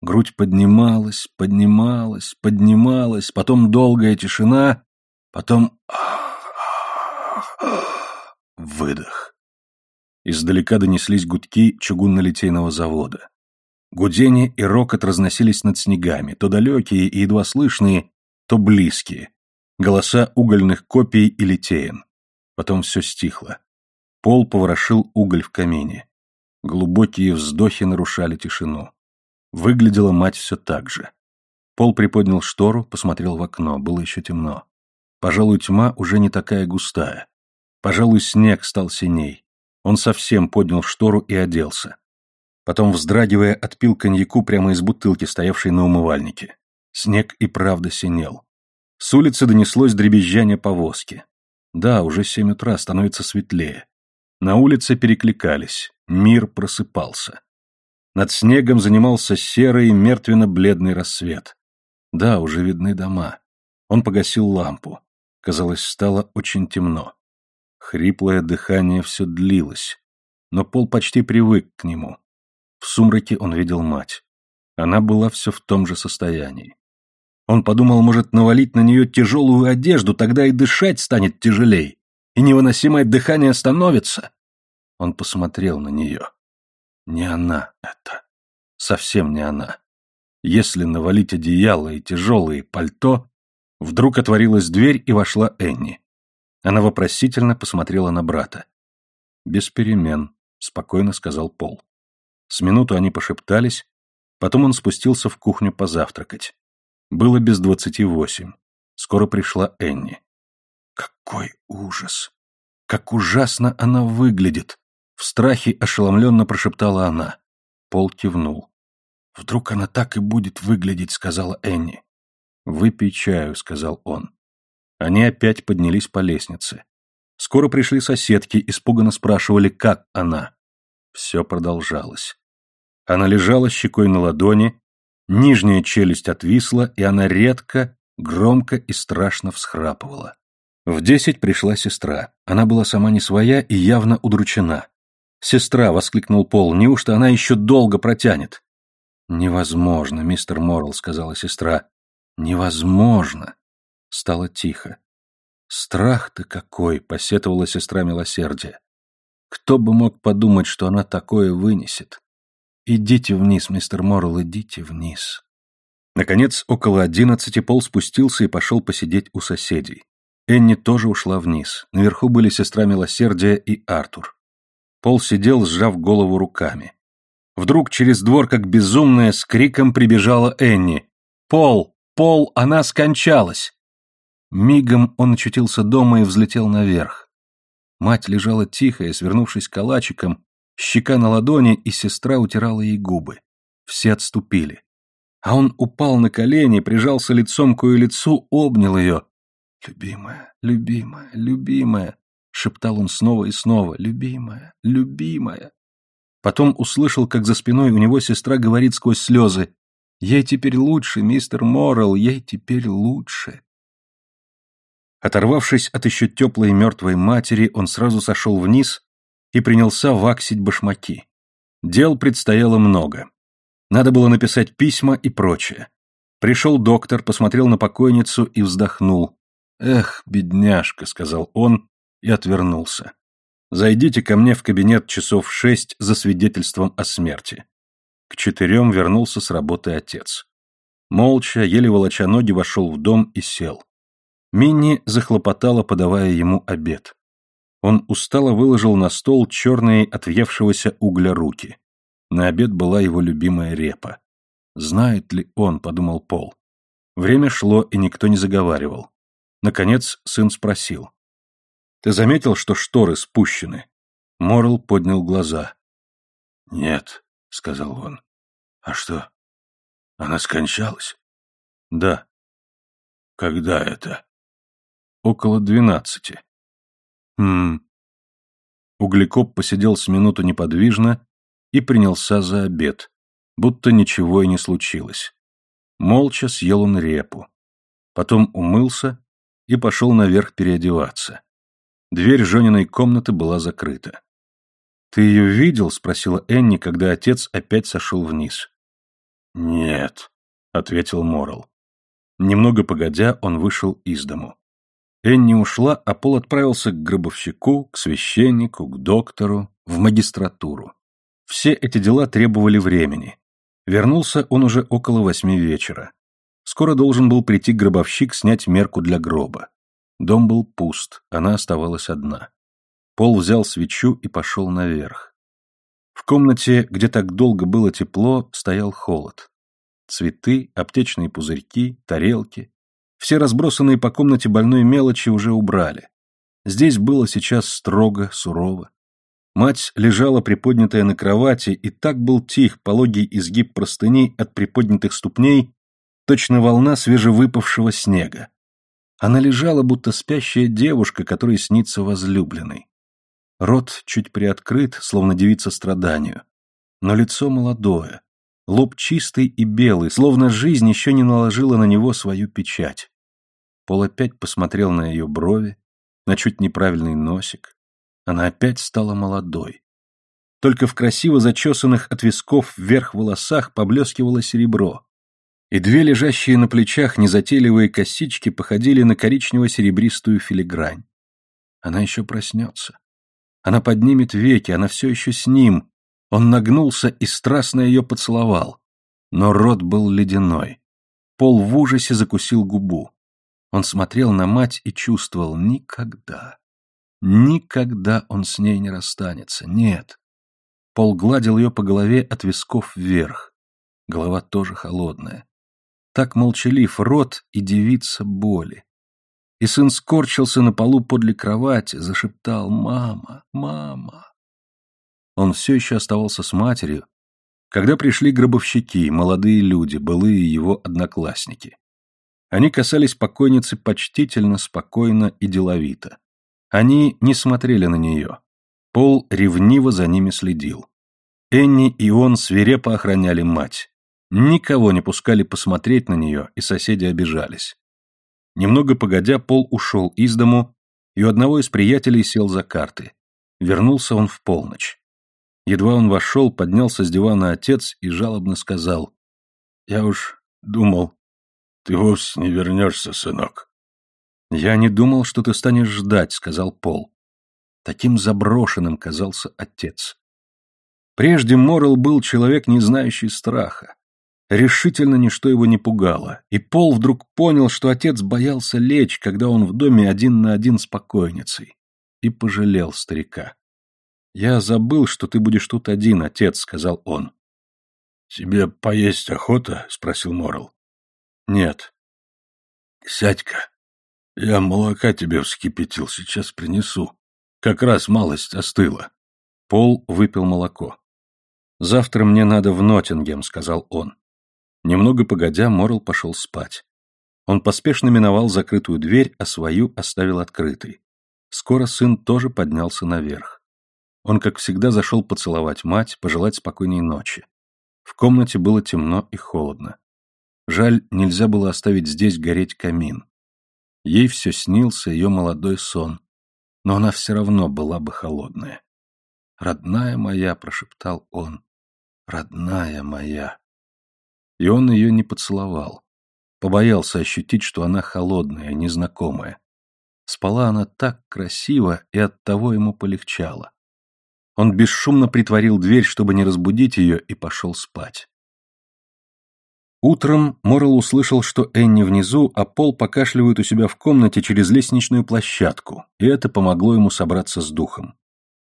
[SPEAKER 1] Грудь поднималась, поднималась, поднималась, потом долгая тишина, потом... Выдох. Издалека донеслись гудки чугунно-литейного завода. Гудение и рокот разносились над снегами, то далекие и едва слышные, то близкие. Голоса угольных копий и литеен. Потом все стихло. Пол поворошил уголь в камине. Глубокие вздохи нарушали тишину. Выглядела мать все так же. Пол приподнял штору, посмотрел в окно, было еще темно. Пожалуй, тьма уже не такая густая. Пожалуй, снег стал синей. Он совсем поднял штору и оделся. Потом, вздрагивая, отпил коньяку прямо из бутылки, стоявшей на умывальнике. Снег и правда синел. С улицы донеслось дребезжание повозки. Да, уже семь утра, становится светлее. На улице перекликались, мир просыпался. Над снегом занимался серый, мертвенно-бледный рассвет. Да, уже видны дома. Он погасил лампу. Казалось, стало очень темно. Хриплое дыхание все длилось, но Пол почти привык к нему. В сумраке он видел мать. Она была все в том же состоянии. Он подумал, может, навалить на нее тяжелую одежду, тогда и дышать станет тяжелей, и невыносимое дыхание остановится. Он посмотрел на нее. Не она это. Совсем не она. Если навалить одеяло и тяжелые пальто, вдруг отворилась дверь и вошла Энни. Она вопросительно посмотрела на брата. «Без перемен», — спокойно сказал Пол. С минуту они пошептались, Потом он спустился в кухню позавтракать. Было без двадцати восемь. Скоро пришла Энни. Какой ужас! Как ужасно она выглядит! В страхе ошеломленно прошептала она. Пол кивнул. «Вдруг она так и будет выглядеть», — сказала Энни. «Выпей чаю», — сказал он. Они опять поднялись по лестнице. Скоро пришли соседки, испуганно спрашивали, как она. Все продолжалось. Она лежала щекой на ладони, нижняя челюсть отвисла, и она редко, громко и страшно всхрапывала. В десять пришла сестра. Она была сама не своя и явно удручена. «Сестра!» — воскликнул Пол. «Неужто она еще долго протянет?» «Невозможно, мистер Моррелл», — сказала сестра. «Невозможно!» Стало тихо. «Страх-то какой!» — посетовала сестра милосердия. «Кто бы мог подумать, что она такое вынесет? Идите вниз, мистер Моррелл, идите вниз». Наконец, около одиннадцати Пол спустился и пошел посидеть у соседей. Энни тоже ушла вниз. Наверху были сестра милосердия и Артур. Пол сидел, сжав голову руками. Вдруг через двор, как безумная, с криком прибежала Энни. «Пол! Пол! Она скончалась!» Мигом он очутился дома и взлетел наверх. Мать лежала тихая, свернувшись калачиком, щека на ладони, и сестра утирала ей губы. Все отступили. А он упал на колени, прижался лицом к ее лицу, обнял ее «Любимая, любимая, любимая», — шептал он снова и снова, «любимая, любимая». Потом услышал, как за спиной у него сестра говорит сквозь слезы, «Ей теперь лучше, мистер Моррелл, ей теперь лучше». Оторвавшись от еще теплой мертвой матери, он сразу сошел вниз и принялся ваксить башмаки. Дел предстояло много. Надо было написать письма и прочее. Пришел доктор, посмотрел на покойницу и вздохнул. «Эх, бедняжка», — сказал он и отвернулся. «Зайдите ко мне в кабинет часов шесть за свидетельством о смерти». К четырем вернулся с работы отец. Молча, еле волоча ноги, вошел в дом и сел. Минни захлопотала, подавая ему обед. Он устало выложил на стол черные от въевшегося угля руки. На обед была его любимая репа. «Знает ли он?» — подумал Пол. Время шло, и никто не заговаривал. Наконец сын спросил. «Ты заметил, что шторы спущены?» Морл поднял глаза. «Нет», — сказал он. «А что? Она скончалась?» «Да». «Когда это?» «Около двенадцати». «Хм...» Углекоп посидел с минуту неподвижно и принялся за обед, будто ничего и не случилось. Молча съел он репу. Потом умылся и пошел наверх переодеваться. Дверь Жониной комнаты была закрыта. «Ты ее видел?» — спросила Энни, когда отец опять сошел вниз. «Нет», — ответил Морал. Немного погодя, он вышел из дому. Энни ушла, а Пол отправился к гробовщику, к священнику, к доктору, в магистратуру. Все эти дела требовали времени. Вернулся он уже около восьми вечера. Скоро должен был прийти гробовщик снять мерку для гроба. Дом был пуст, она оставалась одна. Пол взял свечу и пошел наверх. В комнате, где так долго было тепло, стоял холод. Цветы, аптечные пузырьки, тарелки. Все разбросанные по комнате больной мелочи уже убрали. Здесь было сейчас строго, сурово. Мать лежала приподнятая на кровати, и так был тих пологий изгиб простыней от приподнятых ступней, точно волна свежевыпавшего снега. Она лежала, будто спящая девушка, которой снится возлюбленный. Рот чуть приоткрыт, словно девица страданию. Но лицо молодое, лоб чистый и белый, словно жизнь еще не наложила на него свою печать. Пол опять посмотрел на ее брови, на чуть неправильный носик. Она опять стала молодой. Только в красиво зачесанных от висков вверх волосах поблескивало серебро, и две лежащие на плечах незатейливые косички походили на коричнево-серебристую филигрань. Она еще проснется. Она поднимет веки, она все еще с ним. Он нагнулся и страстно ее поцеловал. Но рот был ледяной. Пол в ужасе закусил губу. Он смотрел на мать и чувствовал никогда. Никогда он с ней не расстанется. Нет. Пол гладил ее по голове от висков вверх. Голова тоже холодная. Так молчалив рот и девица боли. И сын скорчился на полу подле кровати, зашептал «Мама! Мама!». Он все еще оставался с матерью, когда пришли гробовщики, молодые люди, былые его одноклассники. Они касались покойницы почтительно, спокойно и деловито. Они не смотрели на нее. Пол ревниво за ними следил. Энни и он свирепо охраняли мать. Никого не пускали посмотреть на нее, и соседи обижались. Немного погодя, Пол ушел из дому, и у одного из приятелей сел за карты. Вернулся он в полночь. Едва он вошел, поднялся с дивана отец и жалобно сказал. «Я уж думал, ты вовсе не вернешься, сынок». «Я не думал, что ты станешь ждать», — сказал Пол. Таким заброшенным казался отец. Прежде Моррел был человек, не знающий страха. Решительно ничто его не пугало, и Пол вдруг понял, что отец боялся лечь, когда он в доме один на один с покойницей, и пожалел старика. «Я забыл, что ты будешь тут один, отец», — сказал он. «Тебе поесть охота?» — спросил Моррел. «Нет». «Сядь-ка. Я молока тебе вскипятил, сейчас принесу. Как раз малость остыла». Пол выпил молоко. «Завтра мне надо в Ноттингем», — сказал он. Немного погодя, Морл пошел спать. Он поспешно миновал закрытую дверь, а свою оставил открытой. Скоро сын тоже поднялся наверх. Он, как всегда, зашел поцеловать мать, пожелать спокойной ночи. В комнате было темно и холодно. Жаль, нельзя было оставить здесь гореть камин. Ей все снился ее молодой сон, но она все равно была бы холодная. «Родная моя», — прошептал он, — «родная моя» и он ее не поцеловал. Побоялся ощутить, что она холодная, незнакомая. Спала она так красиво, и оттого ему полегчало. Он бесшумно притворил дверь, чтобы не разбудить ее, и пошел спать. Утром Моррел услышал, что Энни внизу, а Пол покашливает у себя в комнате через лестничную площадку, и это помогло ему собраться с духом.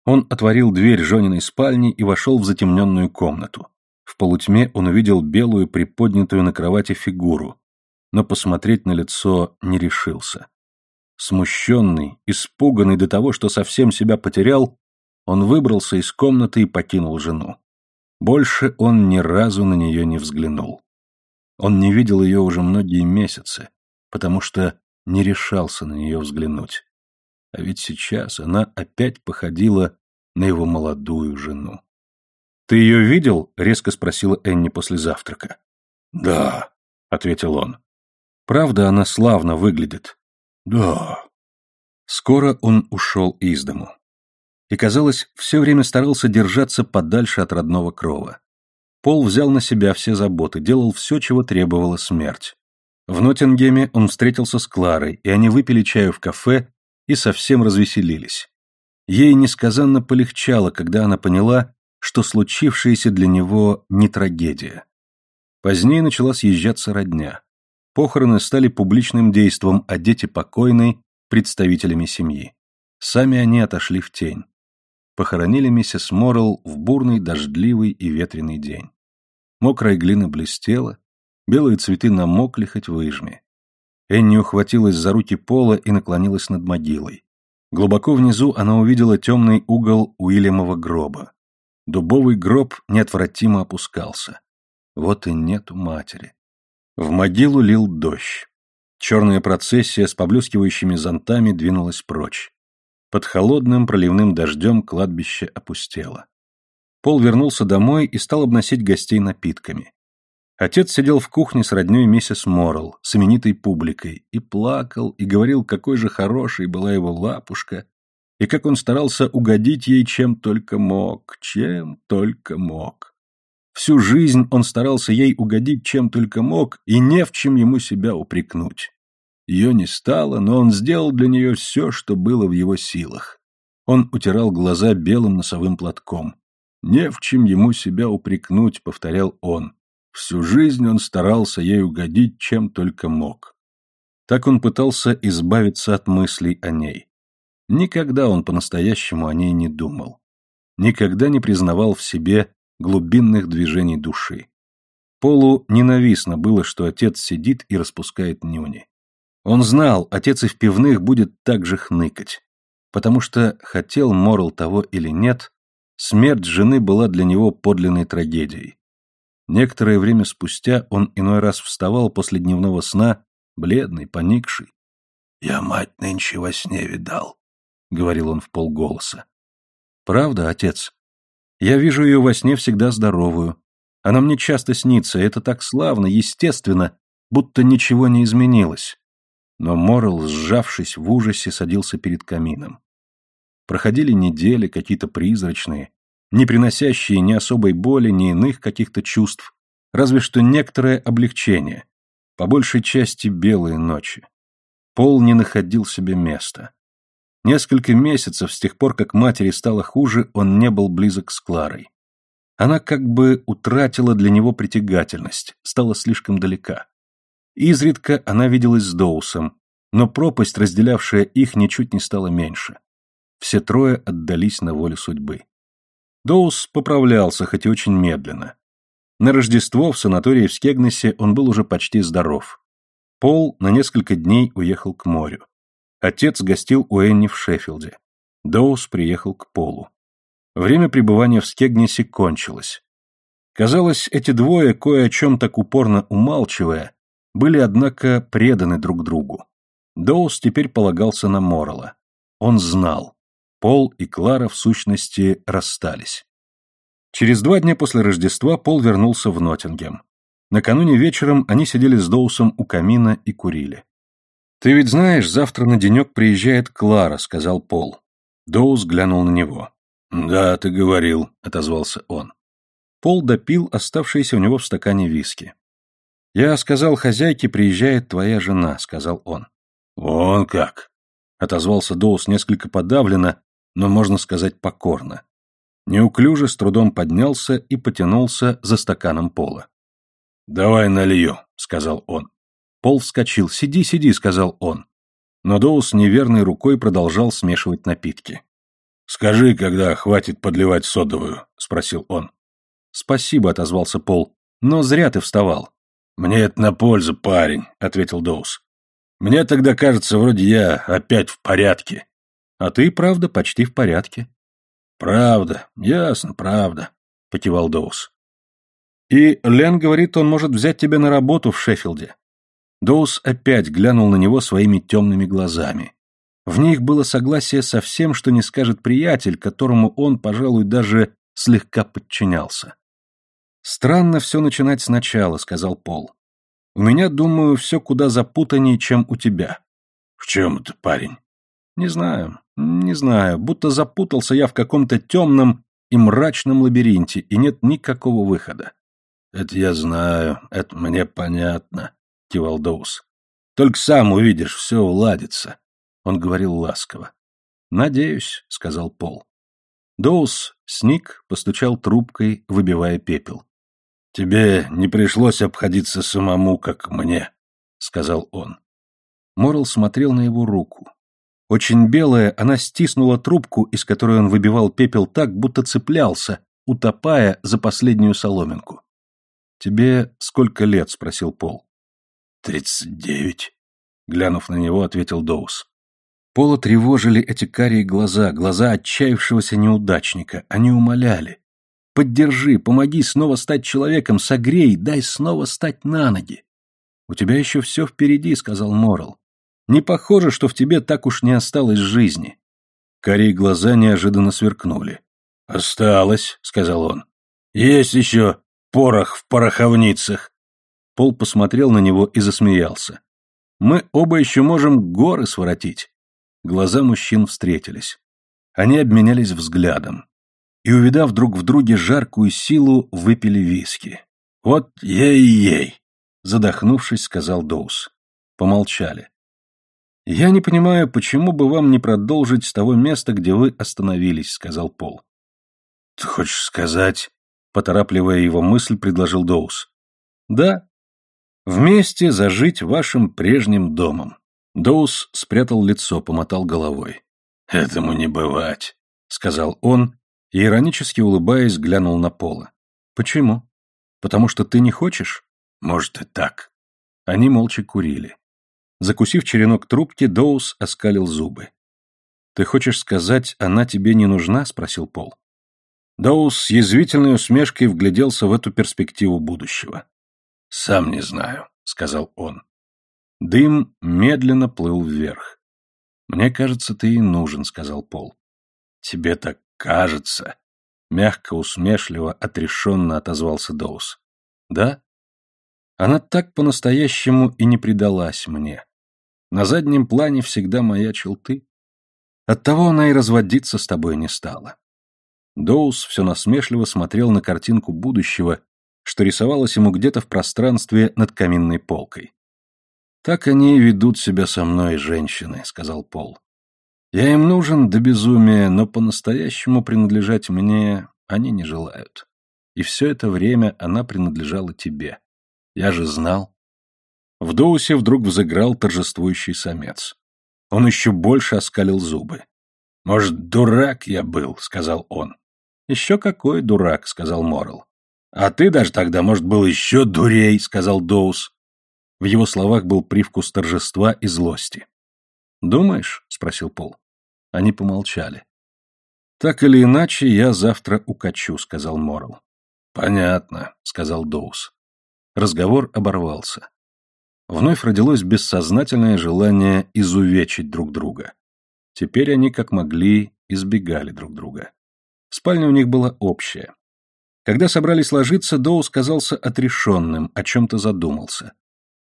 [SPEAKER 1] Он отворил дверь Жониной спальни и вошел в затемненную комнату. В полутьме он увидел белую приподнятую на кровати фигуру, но посмотреть на лицо не решился. Смущенный, испуганный до того, что совсем себя потерял, он выбрался из комнаты и покинул жену. Больше он ни разу на нее не взглянул. Он не видел ее уже многие месяцы, потому что не решался на нее взглянуть. А ведь сейчас она опять походила на его молодую жену. «Ты ее видел?» — резко спросила Энни после завтрака. «Да», — ответил он. «Правда, она славно выглядит?» «Да». Скоро он ушел из дому. И, казалось, все время старался держаться подальше от родного крова. Пол взял на себя все заботы, делал все, чего требовала смерть. В Ноттингеме он встретился с Кларой, и они выпили чаю в кафе и совсем развеселились. Ей несказанно полегчало, когда она поняла, что случившееся для него не трагедия. Позднее начала съезжаться родня. Похороны стали публичным действом, а дети покойной – представителями семьи. Сами они отошли в тень. Похоронили миссис Моррелл в бурный, дождливый и ветреный день. Мокрая глина блестела, белые цветы намокли хоть выжми. Энни ухватилась за руки Пола и наклонилась над могилой. Глубоко внизу она увидела темный угол Уильямова гроба. Дубовый гроб неотвратимо опускался. Вот и нету матери. В могилу лил дождь. Черная процессия с поблескивающими зонтами двинулась прочь. Под холодным проливным дождем кладбище опустело. Пол вернулся домой и стал обносить гостей напитками. Отец сидел в кухне с роднёй миссис Моррелл, с именитой публикой, и плакал, и говорил, какой же хорошей была его лапушка, и как он старался угодить ей чем только мог, чем только мог. Всю жизнь он старался ей угодить чем только мог, и не в чем ему себя упрекнуть. Ее не стало, но он сделал для нее все, что было в его силах. Он утирал глаза белым носовым платком. «Не в чем ему себя упрекнуть», — повторял он. Всю жизнь он старался ей угодить, чем только мог. Так он пытался избавиться от мыслей о ней. Никогда он по-настоящему о ней не думал. Никогда не признавал в себе глубинных движений души. Полу ненавистно было, что отец сидит и распускает нюни. Он знал, отец и в пивных будет так же хныкать. Потому что, хотел Морл того или нет, смерть жены была для него подлинной трагедией. Некоторое время спустя он иной раз вставал после дневного сна, бледный, поникший. «Я мать нынче во сне видал», — говорил он в полголоса. «Правда, отец? Я вижу ее во сне всегда здоровую. Она мне часто снится, и это так славно, естественно, будто ничего не изменилось». Но Моррел, сжавшись в ужасе, садился перед камином. Проходили недели, какие-то призрачные, не приносящие ни особой боли, ни иных каких-то чувств, разве что некоторое облегчение, по большей части белые ночи. Пол не находил себе места. Несколько месяцев с тех пор, как матери стало хуже, он не был близок с Кларой. Она как бы утратила для него притягательность, стала слишком далека. Изредка она виделась с Доусом, но пропасть, разделявшая их, ничуть не стала меньше. Все трое отдались на волю судьбы. Доус поправлялся, хоть и очень медленно. На Рождество в санатории в Скегнесе он был уже почти здоров. Пол на несколько дней уехал к морю. Отец гостил у Энни в Шеффилде. Доус приехал к Полу. Время пребывания в Скегнесе кончилось. Казалось, эти двое, кое о чем так упорно умалчивая, были, однако, преданы друг другу. Доус теперь полагался на Моррелла. Он знал. Пол и Клара, в сущности, расстались. Через два дня после Рождества Пол вернулся в Ноттингем. Накануне вечером они сидели с Доусом у камина и курили. «Ты ведь знаешь, завтра на денек приезжает Клара», — сказал Пол. Доус глянул на него. «Да, ты говорил», — отозвался он. Пол допил оставшиеся у него в стакане виски. «Я сказал хозяйке, приезжает твоя жена», — сказал он. «Вон как», — отозвался Доус несколько подавленно, но, можно сказать, покорно. Неуклюже с трудом поднялся и потянулся за стаканом пола. «Давай налью», — сказал он. Пол вскочил. «Сиди, сиди», — сказал он. Но Доус неверной рукой продолжал смешивать напитки. «Скажи, когда хватит подливать содовую», — спросил он. «Спасибо», — отозвался Пол. «Но зря ты вставал». «Мне это на пользу, парень», — ответил Доус. «Мне тогда кажется, вроде я опять в порядке». А ты, правда, почти в порядке. Правда, ясно, правда, покивал Доус. И Лен говорит, он может взять тебя на работу в Шеффилде. Доус опять глянул на него своими темными глазами. В них было согласие со всем, что не скажет приятель, которому он, пожалуй, даже слегка подчинялся. «Странно все начинать сначала», — сказал Пол. «У меня, думаю, все куда запутаннее, чем у тебя». «В чем это, парень?» «Не знаю. Не знаю, будто запутался я в каком-то темном и мрачном лабиринте, и нет никакого выхода. Это я знаю, это мне понятно, кивал Доус. Только сам увидишь, все уладится. Он говорил ласково. Надеюсь, сказал Пол. Доус сник, постучал трубкой, выбивая пепел. Тебе не пришлось обходиться самому, как мне, сказал он. Морл смотрел на его руку. Очень белая, она стиснула трубку, из которой он выбивал пепел так, будто цеплялся, утопая за последнюю соломинку. «Тебе сколько лет?» — спросил Пол. «Тридцать девять», — глянув на него, ответил Доус. Пола тревожили эти карие глаза, глаза отчаявшегося неудачника. Они умоляли. «Поддержи, помоги снова стать человеком, согрей, дай снова стать на ноги». «У тебя еще все впереди», — сказал Морал. Не похоже, что в тебе так уж не осталось жизни. Карие глаза неожиданно сверкнули. «Осталось», — сказал он. «Есть еще порох в пороховницах». Пол посмотрел на него и засмеялся. «Мы оба еще можем горы своротить». Глаза мужчин встретились. Они обменялись взглядом. И, увидав друг в друге жаркую силу, выпили виски. «Вот ей-ей!» — задохнувшись, сказал Доус. Помолчали. «Я не понимаю, почему бы вам не продолжить с того места, где вы остановились», — сказал Пол. «Ты хочешь сказать...» — поторапливая его мысль, предложил Доус. «Да. Вместе зажить вашим прежним домом». Доус спрятал лицо, помотал головой. «Этому не бывать», — сказал он, и, иронически улыбаясь, глянул на Пола. «Почему?» Потому что ты не хочешь?
[SPEAKER 2] Может и так.
[SPEAKER 1] Они молча курили. Закусив черенок трубки, Доус оскалил зубы. «Ты хочешь сказать, она тебе не нужна?» — спросил Пол. Доус с язвительной усмешкой вгляделся в эту перспективу будущего.
[SPEAKER 2] «Сам не знаю», — сказал он.
[SPEAKER 1] Дым медленно плыл вверх. «Мне кажется, ты и нужен», — сказал Пол.
[SPEAKER 2] «Тебе так кажется», — мягко, усмешливо, отрешенно отозвался Доус.
[SPEAKER 1] «Да? Она так по-настоящему и не предалась мне. На заднем плане всегда маячил ты. Оттого она и разводиться с тобой не стала. Доус все насмешливо смотрел на картинку будущего, что рисовалось ему где-то в пространстве над каминной полкой. «Так они и ведут себя со мной, женщины», — сказал Пол. «Я им нужен до безумия, но по-настоящему принадлежать мне они не желают. И все это время она принадлежала тебе. Я же знал». В Доусе вдруг взыграл торжествующий самец. Он еще больше оскалил зубы.
[SPEAKER 2] «Может, дурак я был», — сказал он.
[SPEAKER 1] «Еще какой дурак», — сказал Моррел.
[SPEAKER 2] «А ты даже тогда, может, был еще дурей», — сказал Доус.
[SPEAKER 1] В его словах был привкус торжества и злости. «Думаешь?» — спросил Пол. Они помолчали. «Так или иначе, я завтра укачу», — сказал Моррел.
[SPEAKER 2] «Понятно», — сказал Доус.
[SPEAKER 1] Разговор оборвался. Вновь родилось бессознательное желание изувечить друг друга. Теперь они, как могли, избегали друг друга. Спальня у них была общая. Когда собрались ложиться, Доус казался отрешенным, о чем-то задумался.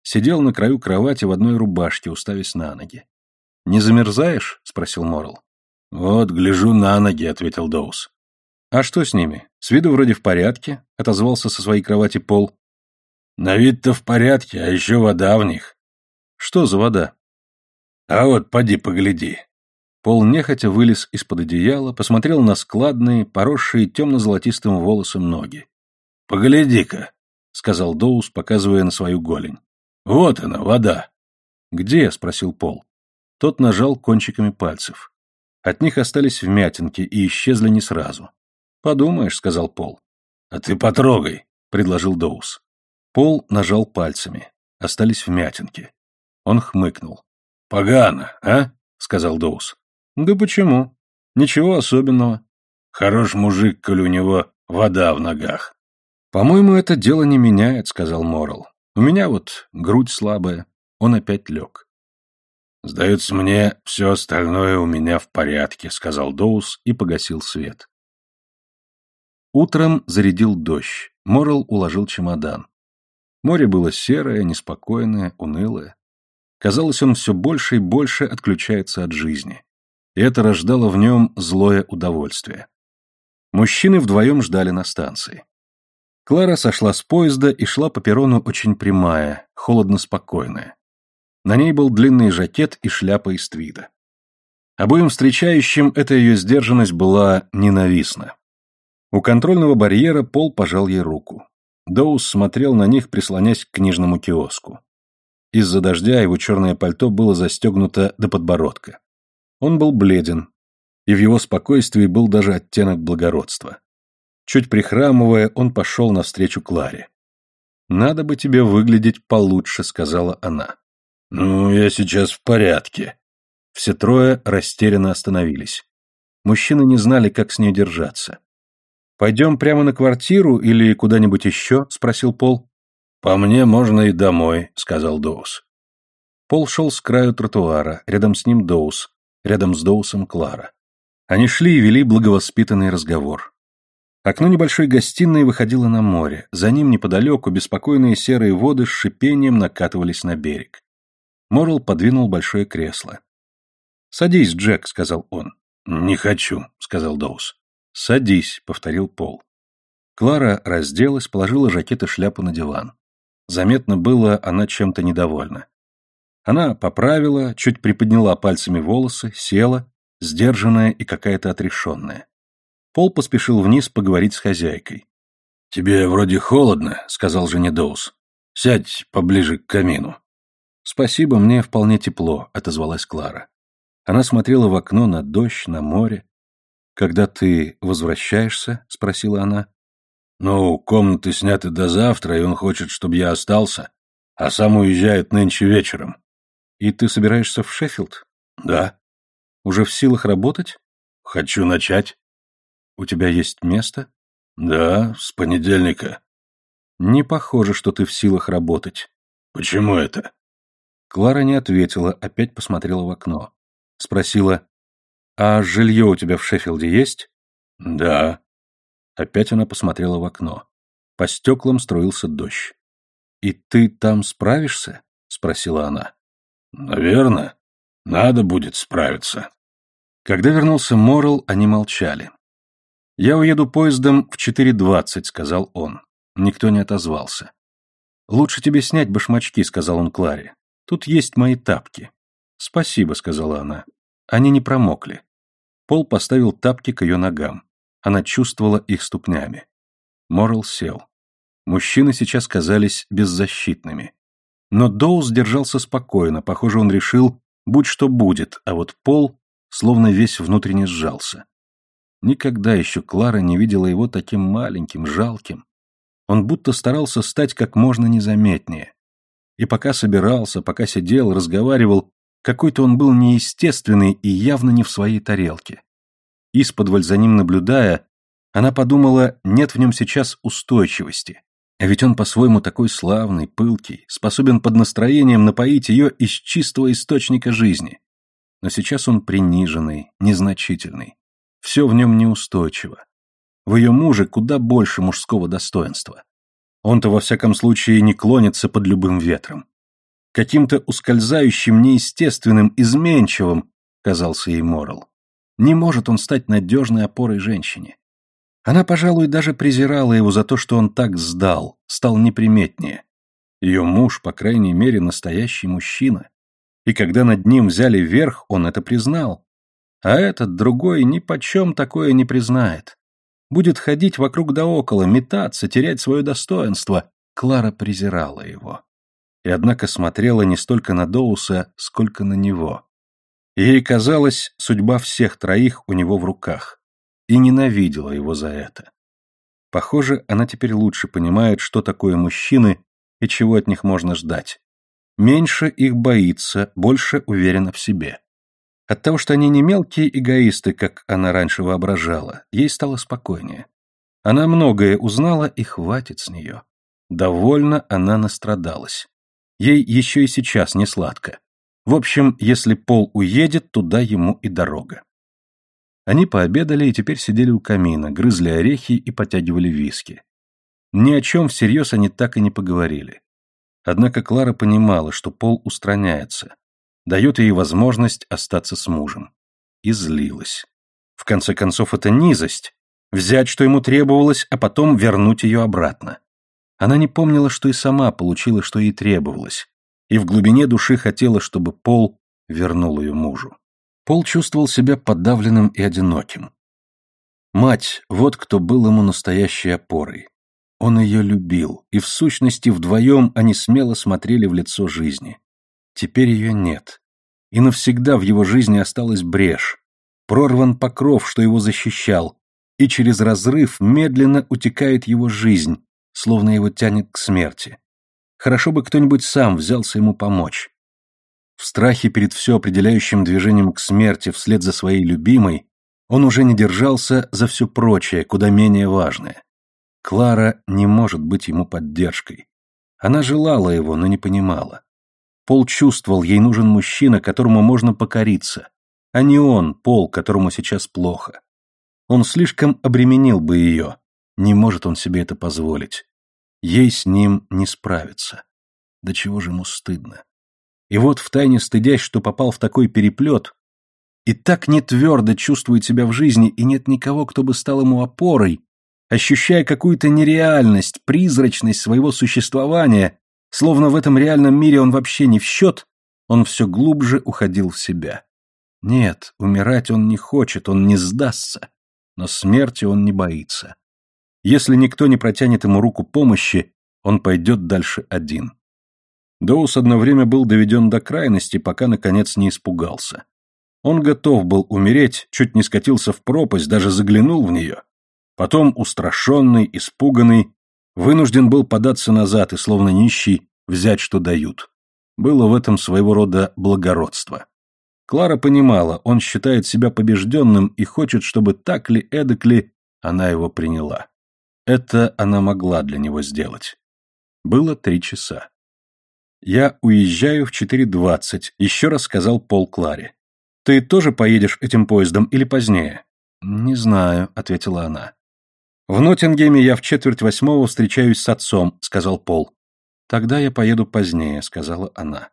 [SPEAKER 1] Сидел на краю кровати в одной рубашке, уставясь на ноги. «Не замерзаешь?» — спросил Морл.
[SPEAKER 2] «Вот, гляжу на ноги», — ответил Доус.
[SPEAKER 1] «А что с ними? С виду вроде в порядке», — отозвался со своей кровати Пол.
[SPEAKER 2] «На вид-то в порядке, а еще вода в них».
[SPEAKER 1] «Что за вода?»
[SPEAKER 2] «А вот, поди погляди.
[SPEAKER 1] Пол нехотя вылез из-под одеяла, посмотрел на складные, поросшие темно-золотистым волосом ноги.
[SPEAKER 2] «Погляди-ка», —
[SPEAKER 1] сказал Доус, показывая на свою голень.
[SPEAKER 2] «Вот она, вода».
[SPEAKER 1] «Где?» — спросил Пол. Тот нажал кончиками пальцев. От них остались вмятинки и исчезли не сразу. «Подумаешь», — сказал Пол.
[SPEAKER 2] «А ты потрогай», — предложил Доус.
[SPEAKER 1] Пол нажал пальцами. Остались вмятинки. Он хмыкнул.
[SPEAKER 2] «Погано, а?» — сказал Доус.
[SPEAKER 1] Да почему? Ничего особенного.
[SPEAKER 2] Хорош мужик, коль у него вода в ногах.
[SPEAKER 1] По-моему, это дело не меняет, сказал Морл. У меня вот грудь слабая. Он опять лег.
[SPEAKER 2] Сдается мне, все остальное у меня в порядке, сказал Доус и погасил свет.
[SPEAKER 1] Утром зарядил дождь. Морл уложил чемодан. Море было серое, неспокойное, унылое. Казалось, он все больше и больше отключается от жизни и это рождало в нем злое удовольствие. Мужчины вдвоем ждали на станции. Клара сошла с поезда и шла по перрону очень прямая, холодно-спокойная. На ней был длинный жакет и шляпа из твида. Обоим встречающим эта ее сдержанность была ненавистна. У контрольного барьера Пол пожал ей руку. Доус смотрел на них, прислонясь к книжному киоску. Из-за дождя его черное пальто было застегнуто до подбородка. Он был бледен, и в его спокойствии был даже оттенок благородства. Чуть прихрамывая, он пошел навстречу Кларе. «Надо бы тебе выглядеть получше», — сказала она.
[SPEAKER 2] «Ну, я сейчас в порядке».
[SPEAKER 1] Все трое растерянно остановились. Мужчины не знали, как с ней держаться. «Пойдем прямо на квартиру или куда-нибудь еще?» — спросил Пол.
[SPEAKER 2] «По мне можно и домой», — сказал Доус.
[SPEAKER 1] Пол шел с краю тротуара, рядом с ним Доус, Рядом с Доусом Клара. Они шли и вели благовоспитанный разговор. Окно небольшой гостиной выходило на море. За ним неподалеку беспокойные серые воды с шипением накатывались на берег. Морл подвинул большое кресло. «Садись, Джек», — сказал он.
[SPEAKER 2] «Не хочу», — сказал Доус.
[SPEAKER 1] «Садись», — повторил Пол. Клара разделась, положила жакет и шляпу на диван. Заметно было, она чем-то недовольна. Она поправила, чуть приподняла пальцами волосы, села, сдержанная и какая-то отрешенная. Пол поспешил вниз поговорить с хозяйкой.
[SPEAKER 2] «Тебе вроде холодно», — сказал жене Доус. «Сядь поближе к камину».
[SPEAKER 1] «Спасибо, мне вполне тепло», — отозвалась Клара. Она смотрела в окно на дождь, на море. «Когда ты возвращаешься?» — спросила она.
[SPEAKER 2] Ну, комнаты сняты до завтра, и он хочет, чтобы я остался, а сам уезжает нынче вечером.
[SPEAKER 1] И ты собираешься в Шеффилд?
[SPEAKER 2] Да.
[SPEAKER 1] Уже в силах работать?
[SPEAKER 2] Хочу начать.
[SPEAKER 1] У тебя есть место?
[SPEAKER 2] Да, с понедельника.
[SPEAKER 1] Не похоже, что ты в силах работать.
[SPEAKER 2] Почему это?
[SPEAKER 1] Клара не ответила, опять посмотрела в окно. Спросила, а жилье у тебя в Шеффилде есть?
[SPEAKER 2] Да.
[SPEAKER 1] Опять она посмотрела в окно. По стеклам струился дождь. «И ты там справишься?» — спросила она.
[SPEAKER 2] «Наверное. Надо будет справиться».
[SPEAKER 1] Когда вернулся Моррел, они молчали. «Я уеду поездом в 4.20», — сказал он. Никто не отозвался. «Лучше тебе снять башмачки», — сказал он Кларе. «Тут есть мои тапки». «Спасибо», — сказала она. Они не промокли. Пол поставил тапки к ее ногам. Она чувствовала их ступнями. Моррел сел. Мужчины сейчас казались беззащитными. Но Доус держался спокойно, похоже, он решил, будь что будет, а вот Пол словно весь внутренне сжался. Никогда еще Клара не видела его таким маленьким, жалким. Он будто старался стать как можно незаметнее. И пока собирался, пока сидел, разговаривал, какой-то он был неестественный и явно не в своей тарелке. Исподволь за ним наблюдая, она подумала, нет в нем сейчас устойчивости. А ведь он по-своему такой славный, пылкий, способен под настроением напоить ее из чистого источника жизни. Но сейчас он приниженный, незначительный. Все в нем неустойчиво. В ее муже куда больше мужского достоинства. Он-то во всяком случае не клонится под любым ветром. Каким-то ускользающим, неестественным, изменчивым казался ей Морал. Не может он стать надежной опорой женщине. Она, пожалуй, даже презирала его за то, что он так сдал, стал неприметнее. Ее муж, по крайней мере, настоящий мужчина. И когда над ним взяли верх, он это признал. А этот, другой, ни почем такое не признает. Будет ходить вокруг да около, метаться, терять свое достоинство. Клара презирала его. И однако смотрела не столько на Доуса, сколько на него. Ей казалось, судьба всех троих у него в руках, и ненавидела его за это. Похоже, она теперь лучше понимает, что такое мужчины и чего от них можно ждать. Меньше их боится, больше уверена в себе. От того, что они не мелкие эгоисты, как она раньше воображала, ей стало спокойнее. Она многое узнала, и хватит с нее. Довольно она настрадалась. Ей еще и сейчас не сладко. В общем, если Пол уедет, туда ему и дорога. Они пообедали и теперь сидели у камина, грызли орехи и потягивали виски. Ни о чем всерьез они так и не поговорили. Однако Клара понимала, что Пол устраняется, дает ей возможность остаться с мужем. И злилась. В конце концов, это низость. Взять, что ему требовалось, а потом вернуть ее обратно. Она не помнила, что и сама получила, что ей требовалось и в глубине души хотела, чтобы Пол вернул ее мужу. Пол чувствовал себя подавленным и одиноким. Мать, вот кто был ему настоящей опорой. Он ее любил, и в сущности вдвоем они смело смотрели в лицо жизни. Теперь ее нет. И навсегда в его жизни осталась брешь, прорван покров, что его защищал, и через разрыв медленно утекает его жизнь, словно его тянет к смерти. Хорошо бы кто-нибудь сам взялся ему помочь. В страхе перед все определяющим движением к смерти вслед за своей любимой, он уже не держался за все прочее, куда менее важное. Клара не может быть ему поддержкой. Она желала его, но не понимала. Пол чувствовал, ей нужен мужчина, которому можно покориться, а не он, Пол, которому сейчас плохо. Он слишком обременил бы ее, не может он себе это позволить. Ей с ним не справиться. Да чего же ему стыдно. И вот, втайне стыдясь, что попал в такой переплет, и так не твердо чувствует себя в жизни, и нет никого, кто бы стал ему опорой, ощущая какую-то нереальность, призрачность своего существования, словно в этом реальном мире он вообще не в счет, он все глубже уходил в себя. Нет, умирать он не хочет, он не сдастся, но смерти он не боится. Если никто не протянет ему руку помощи, он пойдет дальше один. Доус одно время был доведен до крайности, пока, наконец, не испугался. Он готов был умереть, чуть не скатился в пропасть, даже заглянул в нее. Потом, устрашенный, испуганный, вынужден был податься назад и, словно нищий, взять, что дают. Было в этом своего рода благородство. Клара понимала, он считает себя побежденным и хочет, чтобы так ли, эдак ли она его приняла. Это она могла для него сделать. Было три часа. «Я уезжаю в 4.20», — еще раз сказал Пол Кларе. «Ты тоже поедешь этим поездом или позднее?» «Не знаю», — ответила она. «В Ноттингеме я в четверть восьмого встречаюсь с отцом», — сказал Пол. «Тогда я поеду позднее», — сказала она.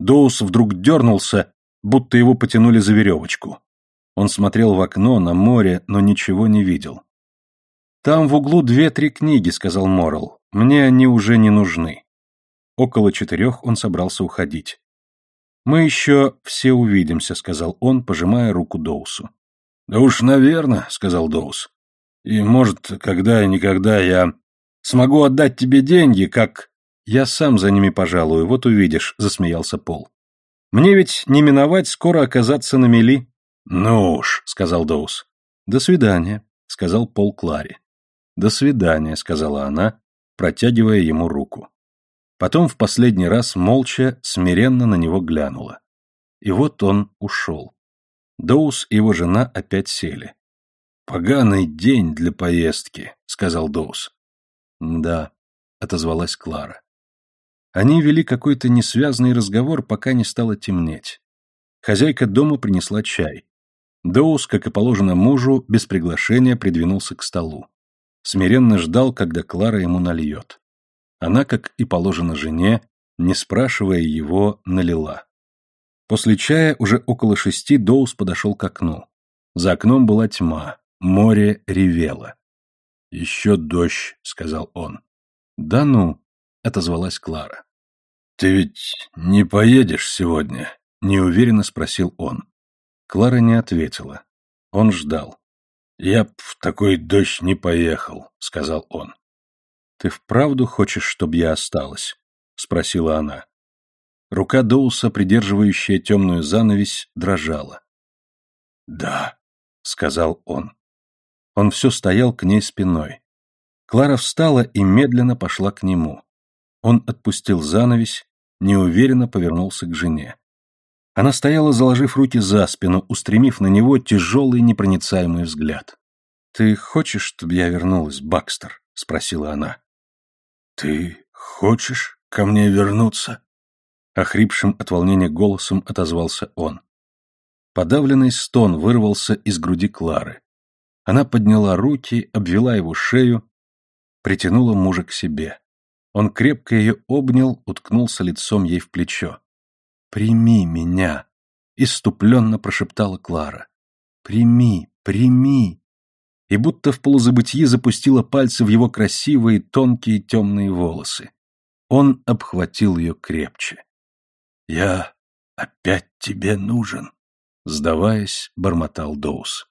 [SPEAKER 1] Доус вдруг дернулся, будто его потянули за веревочку. Он смотрел в окно, на море, но ничего не видел. «Там в углу две-три книги», — сказал Моррелл. «Мне они уже не нужны». Около четырех он собрался уходить. «Мы еще все увидимся», — сказал он, пожимая руку Доусу. «Да уж, наверное», — сказал Доус. «И, может, когда-никогда я смогу отдать тебе деньги, как...» «Я сам за ними пожалую, вот увидишь», — засмеялся Пол. «Мне ведь не миновать скоро оказаться на мели».
[SPEAKER 2] «Ну уж», — сказал Доус.
[SPEAKER 1] «До свидания», — сказал Пол Клари. «До свидания», — сказала она, протягивая ему руку. Потом в последний раз молча, смиренно на него глянула. И вот он ушел. Доус и его жена опять сели.
[SPEAKER 2] «Поганый день для поездки», — сказал Доус.
[SPEAKER 1] «Да», — отозвалась Клара. Они вели какой-то несвязный разговор, пока не стало темнеть. Хозяйка дома принесла чай. Доус, как и положено мужу, без приглашения придвинулся к столу. Смиренно ждал, когда Клара ему нальет. Она, как и положено жене, не спрашивая его, налила. После чая уже около шести Доус подошел к окну. За окном была тьма, море ревело.
[SPEAKER 2] «Еще дождь», — сказал он.
[SPEAKER 1] «Да ну», — отозвалась Клара.
[SPEAKER 2] «Ты ведь не поедешь сегодня?» — неуверенно спросил он.
[SPEAKER 1] Клара не ответила. Он ждал.
[SPEAKER 2] «Я б в такой дождь не поехал», — сказал он.
[SPEAKER 1] «Ты вправду хочешь, чтобы я осталась?» — спросила она. Рука Доуса, придерживающая темную занавесь, дрожала.
[SPEAKER 2] «Да», —
[SPEAKER 1] сказал он. Он все стоял к ней спиной. Клара встала и медленно пошла к нему. Он отпустил занавесь, неуверенно повернулся к жене. Она стояла, заложив руки за спину, устремив на него тяжелый непроницаемый взгляд. «Ты хочешь, чтобы я вернулась, Бакстер?» — спросила она.
[SPEAKER 2] «Ты хочешь ко мне вернуться?»
[SPEAKER 1] Охрипшим от волнения голосом отозвался он. Подавленный стон вырвался из груди Клары. Она подняла руки, обвела его шею, притянула мужа к себе. Он крепко ее обнял, уткнулся лицом ей в плечо. «Прими меня!» — иступленно прошептала Клара. «Прими, прими!» И будто в полузабытии запустила пальцы в его красивые, тонкие, темные волосы. Он обхватил ее крепче.
[SPEAKER 2] «Я опять тебе нужен», —
[SPEAKER 1] сдаваясь, бормотал Доус.